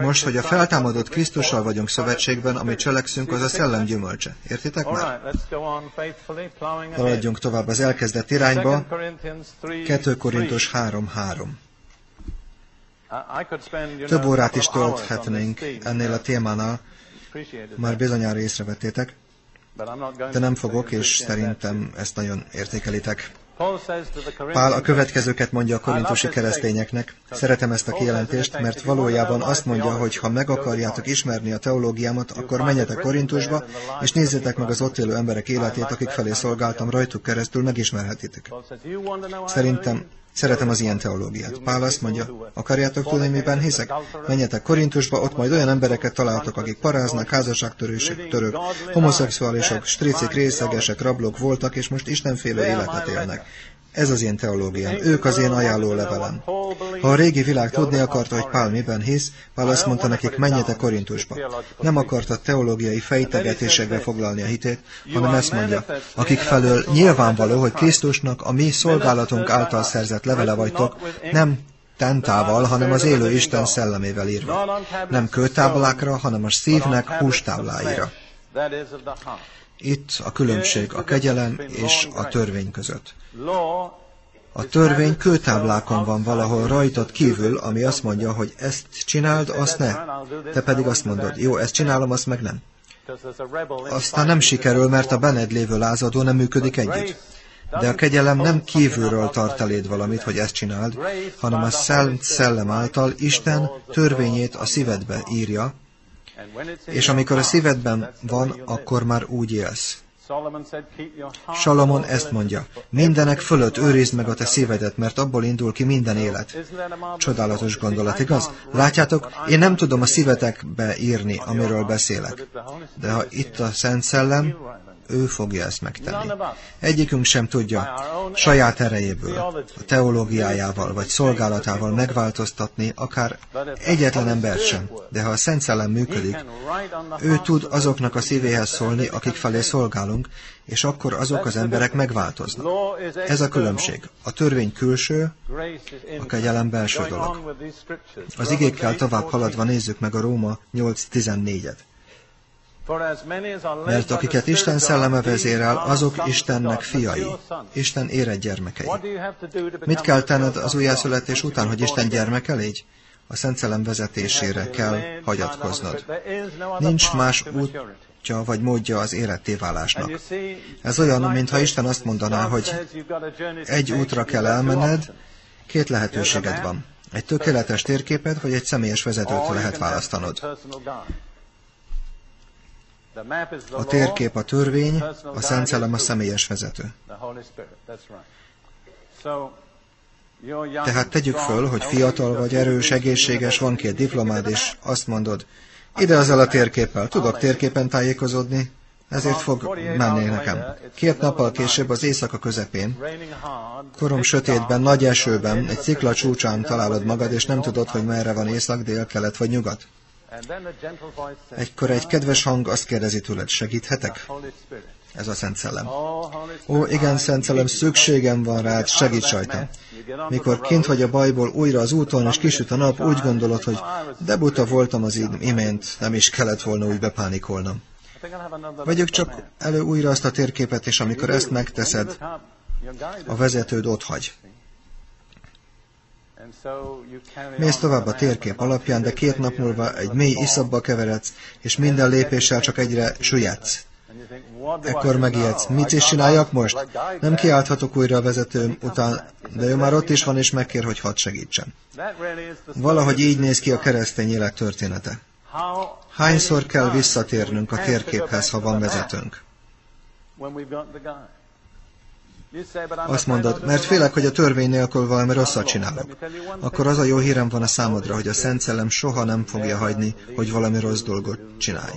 Most, hogy a feltámadott Krisztussal vagyunk szövetségben, amit cselekszünk, az a szellem gyümölcse. Értitek már? Haladjunk tovább az elkezdett irányba. 2 Korintus 3.3. Több órát is tölthetnénk ennél a témánál, már bizonyára észrevettétek, de nem fogok, és szerintem ezt nagyon értékelitek. Pál a következőket mondja a korintusi keresztényeknek. Szeretem ezt a kijelentést, mert valójában azt mondja, hogy ha meg akarjátok ismerni a teológiámat, akkor menjetek Korintusba, és nézzétek meg az ott élő emberek életét, akik felé szolgáltam, rajtuk keresztül megismerhetitek. Szerintem Szeretem az ilyen teológiát. Pál azt mondja, akarjátok tudni, miben hiszek? Menjetek Korintusba, ott majd olyan embereket találtok, akik paráznak, házasságtörősök, török, homoszexuálisok, stricik, részegesek, rablók voltak, és most istenfélő életet élnek. Ez az én teológiám. Ők az én ajánló levelem. Ha a régi világ tudni akarta, hogy Pál miben hisz, Pál azt mondta nekik, menjetek Korintusba. Nem akarta teológiai fejtegetésekbe foglalni a hitét, hanem ezt mondja, akik felől nyilvánvaló, hogy Krisztusnak a mi szolgálatunk által szerzett levele vagytok, nem tentával, hanem az élő Isten szellemével írva. Nem kőtáblákra, hanem a szívnek hústábláira. Itt a különbség a kegyelem és a törvény között. A törvény kőtáblákon van valahol rajtad kívül, ami azt mondja, hogy ezt csináld, azt ne. Te pedig azt mondod, jó, ezt csinálom, azt meg nem. Aztán nem sikerül, mert a benned lévő lázadó nem működik együtt. De a kegyelem nem kívülről tart eléd valamit, hogy ezt csináld, hanem a Szellem által Isten törvényét a szívedbe írja, és amikor a szívedben van, akkor már úgy élsz. Salomon ezt mondja, mindenek fölött őrizd meg a te szívedet, mert abból indul ki minden élet. Csodálatos gondolat, igaz? Látjátok, én nem tudom a szívetekbe írni, amiről beszélek. De ha itt a Szent Szellem, ő fogja ezt megtenni. Egyikünk sem tudja saját erejéből, a teológiájával vagy szolgálatával megváltoztatni akár egyetlen ember sem. De ha a Szent Szellem működik, ő tud azoknak a szívéhez szólni, akik felé szolgálunk, és akkor azok az emberek megváltoznak. Ez a különbség. A törvény külső, a kegyelem belső dolog. Az igékkel tovább haladva nézzük meg a Róma 8.14-et. Mert akiket Isten szelleme vezérel, azok Istennek fiai, Isten érett gyermekei. Mit kell tenned az újjászületés után, hogy Isten gyermeke légy? A Szent Szellem vezetésére kell hagyatkoznod. Nincs más útja vagy módja az élettéválásnak. Ez olyan, mintha Isten azt mondaná, hogy egy útra kell elmenned, két lehetőséged van. Egy tökéletes térképet, vagy egy személyes vezetőt lehet választanod. A térkép a törvény, a Szent Szellem a személyes vezető. Tehát tegyük föl, hogy fiatal vagy erős, egészséges, van két diplomád, és azt mondod, ide azzal a térképpel, tudok térképen tájékozódni, ezért fog menni nekem. Két nappal később az éjszaka közepén, korom sötétben, nagy esőben, egy szikla csúcsán találod magad, és nem tudod, hogy merre van észak, dél, kelet vagy nyugat. Egykor egy kedves hang azt kérdezi tőled, segíthetek? Ez a Szent Szellem. Ó, igen, Szent Szellem, szükségem van rád, segíts rajta. Mikor kint vagy a bajból, újra az úton, és kisüt a nap, úgy gondolod, hogy de buta voltam az imént, nem is kellett volna úgy bepánikolnom. Vegyük csak elő újra azt a térképet, és amikor ezt megteszed, a vezetőd ott hagy. Mész tovább a térkép alapján, de két nap múlva egy mély iszabba keveredsz, és minden lépéssel csak egyre süllyedsz. Ekkor megijedsz. Mit is csináljak most? Nem kiálthatok újra a vezetőm után, de ő már ott is van, és megkér, hogy hadd segítsen. Valahogy így néz ki a keresztény élet története. Hányszor kell visszatérnünk a térképhez, ha van vezetőnk? Azt mondod, mert félek, hogy a törvény nélkül valami rosszat csinálok. Akkor az a jó hírem van a számodra, hogy a Szent Szellem soha nem fogja hagyni, hogy valami rossz dolgot csinálj.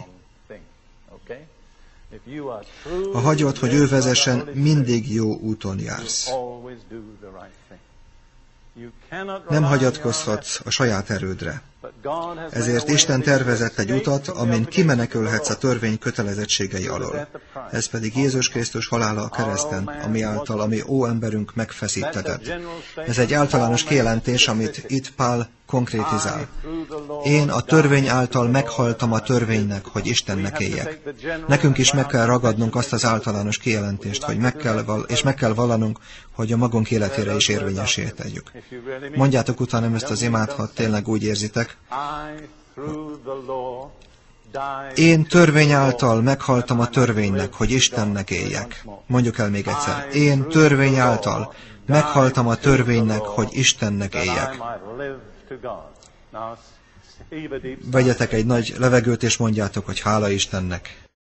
Ha hagyod, hogy ő vezessen, mindig jó úton jársz. Nem hagyatkozhatsz a saját erődre. Ezért Isten tervezett egy utat, amin kimenekülhetsz a törvény kötelezettségei alól. Ez pedig Jézus Krisztus halála a kereszten, ami által, ami ó emberünk megfeszítetett. Ez egy általános kijelentés, amit itt Pál konkrétizál. Én a törvény által meghaltam a törvénynek, hogy Istennek éljek. Nekünk is meg kell ragadnunk azt az általános kijelentést, hogy meg kell val- és meg kell vallanunk, hogy a magunk életére is érvényesé tegyük. Mondjátok utána ezt az imát, ha tényleg úgy érzitek. Én törvény által meghaltam a törvénynek, hogy Istennek éljek. Mondjuk el még egyszer. Én törvény által meghaltam a törvénynek, hogy Istennek éljek. Vegyetek egy nagy levegőt, és mondjátok, hogy hála Istennek.